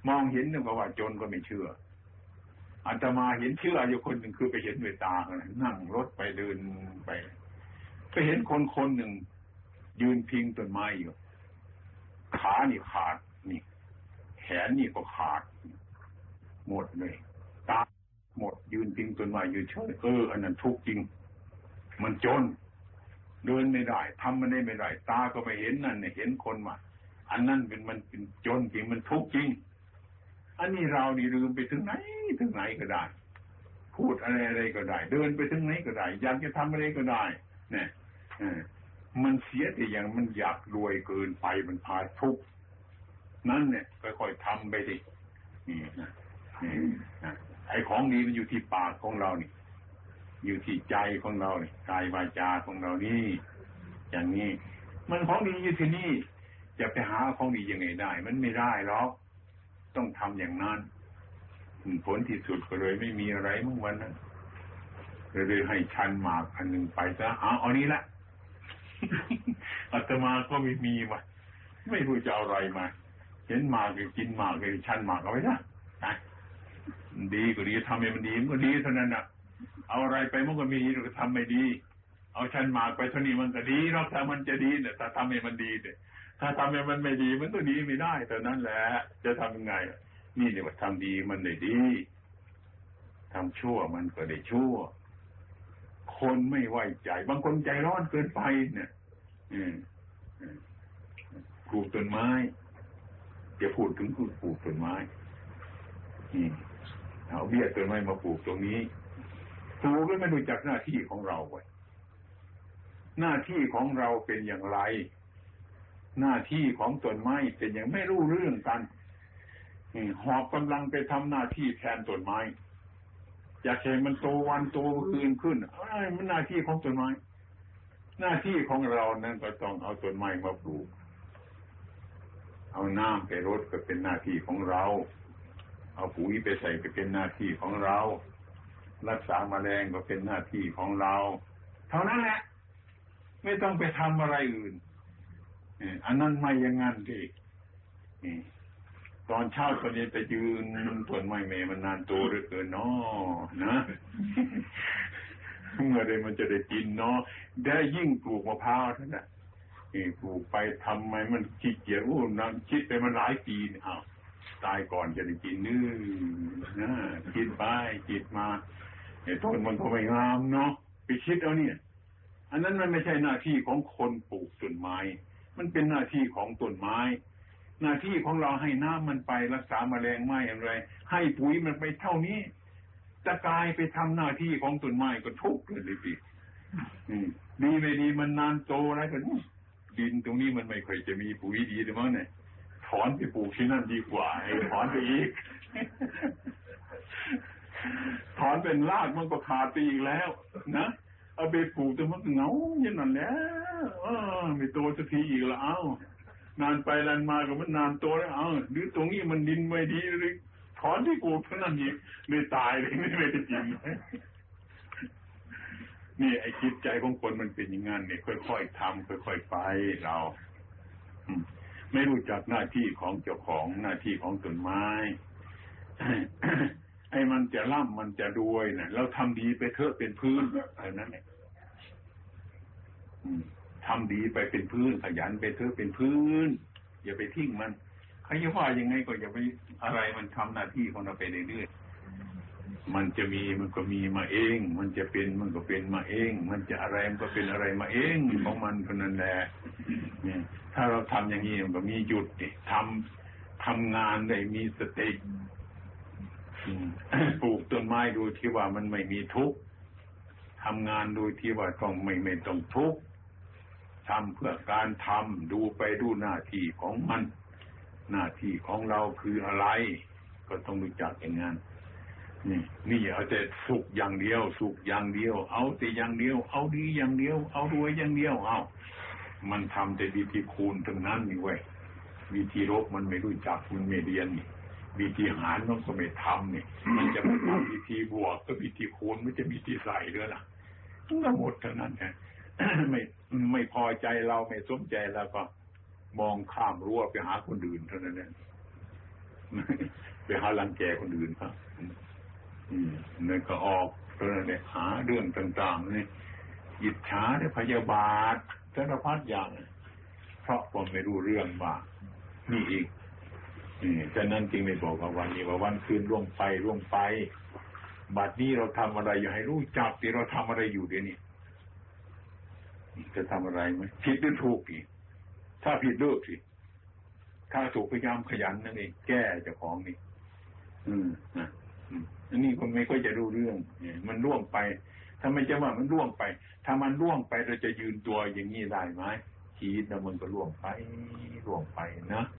มองเห็นนึกว่าจนก็ไม่เชื่ออาตมาเห็นเชื่ออยู่คนหนึ่งคือไปเห็นด้วยตานั่งรถไปเดินไป ไปเห็นคนคนหนึ่ง ยืนพิงต้นไม้อยู่ ขานี่ขาดนี่ แขนนี่ก็ขาด หมดเลย ตาหมดยืนพิงต้นไม้อยืนเฉยเอออันนั้นทุกจริง มันจน เดินไม่ได้ทำมันได้ไม่ได้ ตาก็ไม่เห็นนั่นเนี่ยเห็นคนมาอันนั้นเป็นมันเป็นจนจริงมันทุกจริง อันนี้เรานี่ลืมไปถึงไหนถึงไหนก็ได้ พูดอะไรอะไรก็ได้ เดินไปถึงไหนก็ได้อยากจะทำอะไรก็ได้ เนี่ย มันเสียแต่อย่างมันอยากรวยเกินไปมันพาทุกข์นั่นเนี่ยค่อยๆทำไปดินี่นะนี่นะไอ้ของดีมันอยู่ที่ปากของเรานี่ อยู่ที่ใจของเรานี่กายวาจาของเรานี่ อย่างนี้ มันของดีอยู่ที่นี่จะไปหาของดียังไงได้ มันไม่ได้หรอกต้องทำอย่างนั้นผลที่สุดก็เลยไม่มีอะไรเมื่อวันนั้นเลยให้ชันหมากอันหนึ่งไปซะเอาเอานี้ละ อาตมาก็ไม่มีวะไม่รู้จะเอาอะไรมา เห็นหมากเลยกินหมากเลยชันหมากเอาไว้นะดีก็ดีทำให้มันดีมันก็ดีเท่านั้นอะ เอาอะไรไปมันก็มีเราก็ทำไม่ดี เอาชันหมากไปเท่านี้มันก็ดีนอกถ้ามันจะดีเนี่ยถ้าทำให้มันดีเนี่ยถ้าทำให้มันไม่ดีมันก็ดีไม่ได้แต่านั้นแหละ จะทำยังไง นี่เดี๋ยวทำดีมันได้ดีทำชั่วมันก็ได้ชั่ว คนไม่ไว้ใจ บางคนใจร้อนเกินไปเนี่ยปลูกต้นไม้จะพูดถึงคือปลูกต้นไม้เอาเบี้ยต้นไม้มาปลูกตรงนี้ปลูกแล้วไม่รู้จักหน้าที่ของเราไว้หน้าที่ของเราเป็นอย่างไร หน้าที่ของต้นไม้เป็นอย่างไม่รู้เรื่องกันหอบกำลังไปทำหน้าที่แทนต้นไม้ อยากเห็นมันโตวันโตคืนขึ้นมันหน้าที่ของต้นไม้ หน้าที่ของเรานั้นก็ต้องเอาต้นไม้มาปลูก เอาน้ำไปรดก็เป็นหน้าที่ของเรา เอาปุ๋ยไปใส่ก็เป็นหน้าที่ของเรา รักษาแมลงก็เป็นหน้าที่ของเรา เท่านั้นแหละ ไม่ต้องไปทำอะไรอื่นอันนั้นไม่ยังงั้นที่ ตอนเช้าตอนนี้ไปยืนต้นไม้เมมันนานโตเหลือเกินเนาะนะเมื่อใดมันจะได้กินเนาะได้ยิ่งปลูกมะพร้าวท่านน่ะปลูกไปทำไมมันขี้เกียจอู้นั่นคิดไปมันหลายปีอ้าวตายก่อนจะได้กินนื้อนะคิดไปคิดมาไอ้ต้นมันก็ไม่งามเนาะไปคิดเอาเนี่ย อันนั้นมันไม่ใช่หน้าที่ของคนปลูกต้นไม้ มันเป็นหน้าที่ของต้นไม้ หน้าที่ของเราให้น้ำมันไปรักษาแมลงไม้อะไร ให้ปุ๋ยมันไปเท่านี้จะกลายไปทำหน้าที่ของต้นไม้ก็ทุกข์เลยสิดีไม่ดีมันนานโตอะไรกันดินตรงนี้มันไม่ค่อยจะมีปุ๋ยดีหรือมั้งเนี่ยถอนไปปลูกที่นั่นดีกว่าไอ้ถอนไปอีก ถอนเป็นรากมันก็ขาดไปอีกแล้ว นะเอาไปปลูกแต่มันเหงาอย่างนั้นแหละไม่โตสักทีอีกแล้ว นานไปนานมาก็มันนานโตแล้วเอาหรือตรงนี้มันดินไม่ดีหรือถอนที่ปลูกเท่านั้นอีกเลยตายเลยไม่ได้จริงนี่ไอ้จิตใจของคนมันเป็นอย่างนั้นเนี่ยค่อยๆทำค่อยๆไปเราไม่รู้จักหน้าที่ของเจ้าของหน้าที่ของต้นไม้ไอ้มันจะร่ำมันจะรวยเนะ่ยเราทำดีไปเถอะเป็นพื้นอะไรนั่นเอง ทำดีไปเป็นพื้นขยันไปเถอะเป็นพื้น อย่าไปทิ้งมันใครจะว่ายังไงก็อย่าไปอะไรมันทำหน้าที่ของเราไปเรื่อยๆมันจะมีมันก็มีมาเอง มันจะเป็นมันก็เป็นมาเอง มันจะอะไรมันก็เป็นอะไรมาเองของมันเท่านั้นแหละเนี่ยถ้าเราทำอย่างนี้มันก็มีหยุดทำทำงานได้มีสติปลูกต้นไม้โดยที่ว่ามันไม่มีทุกข์ทำงานโดยที่ว่าต้องไม่ไม่ต้องทุกข์ ทำเพื่อการทำดูไปดูหน้าที่ของมัน หน้าที่ของเราคืออะไร ก็ต้องรู้จักอย่างนั้นนี่นี่เอาแต่สุขอย่างเดียว สุขอย่างเดียว เอาแต่อย่างเดียว เอาดีอย่างเดียว เอารวยอย่างเดียว เอามันทำแต่วิธีคูณทั้งนั้นนี่เว้ยวิธีลบมันไม่รู้จักมันไม่เรียนนี่วิธีหารมันก็ไม่ทำนี่มันจะมาทำวิธีบวกก็วิธีคูณมันจะวิธีใส่ด้วยล่ะทั้งหมดทั้งนั้นไง ไม่ไม่พอใจเราไม่สมใจแล้วก็มองข้ามรั้วไปหาคนอื่นเท่านั้นเองไปหาลังแกคนอื่นครับอืมนั่นก็ออกเท่านั้นเองหาเรื่องต่างๆนี่อิจฉาเนี่ยพยาบาทสารพัดอย่าง เพราะผมไม่รู้เรื่องว่านี่อีกนี่ฉะนั้นจึงไม่บอกว่าวันนี้ว่าวันคืนล่วงไปล่วงไปบัดนี้เราทำอะไรอย่าให้รู้จักที่เราทำอะไรอยู่เดี๋ยวนี้ จะทำอะไรไหมผิดหรือถูกอีกถ้าผิดเลิกสิถ้าถูกพยายามขยันนั่นเองแก้เจ้าของนี่อืมนะอันนี้คนไม่ค่อยจะรู้เรื่องเมันล่วงไปถ้าไม่จะว่ามันล่วงไป ถ้ามันล่วงไปเราจะยืนตัวอย่างนี้ได้ไหมชีวิตนะมันก็ล่วงไปล่วงไปนะ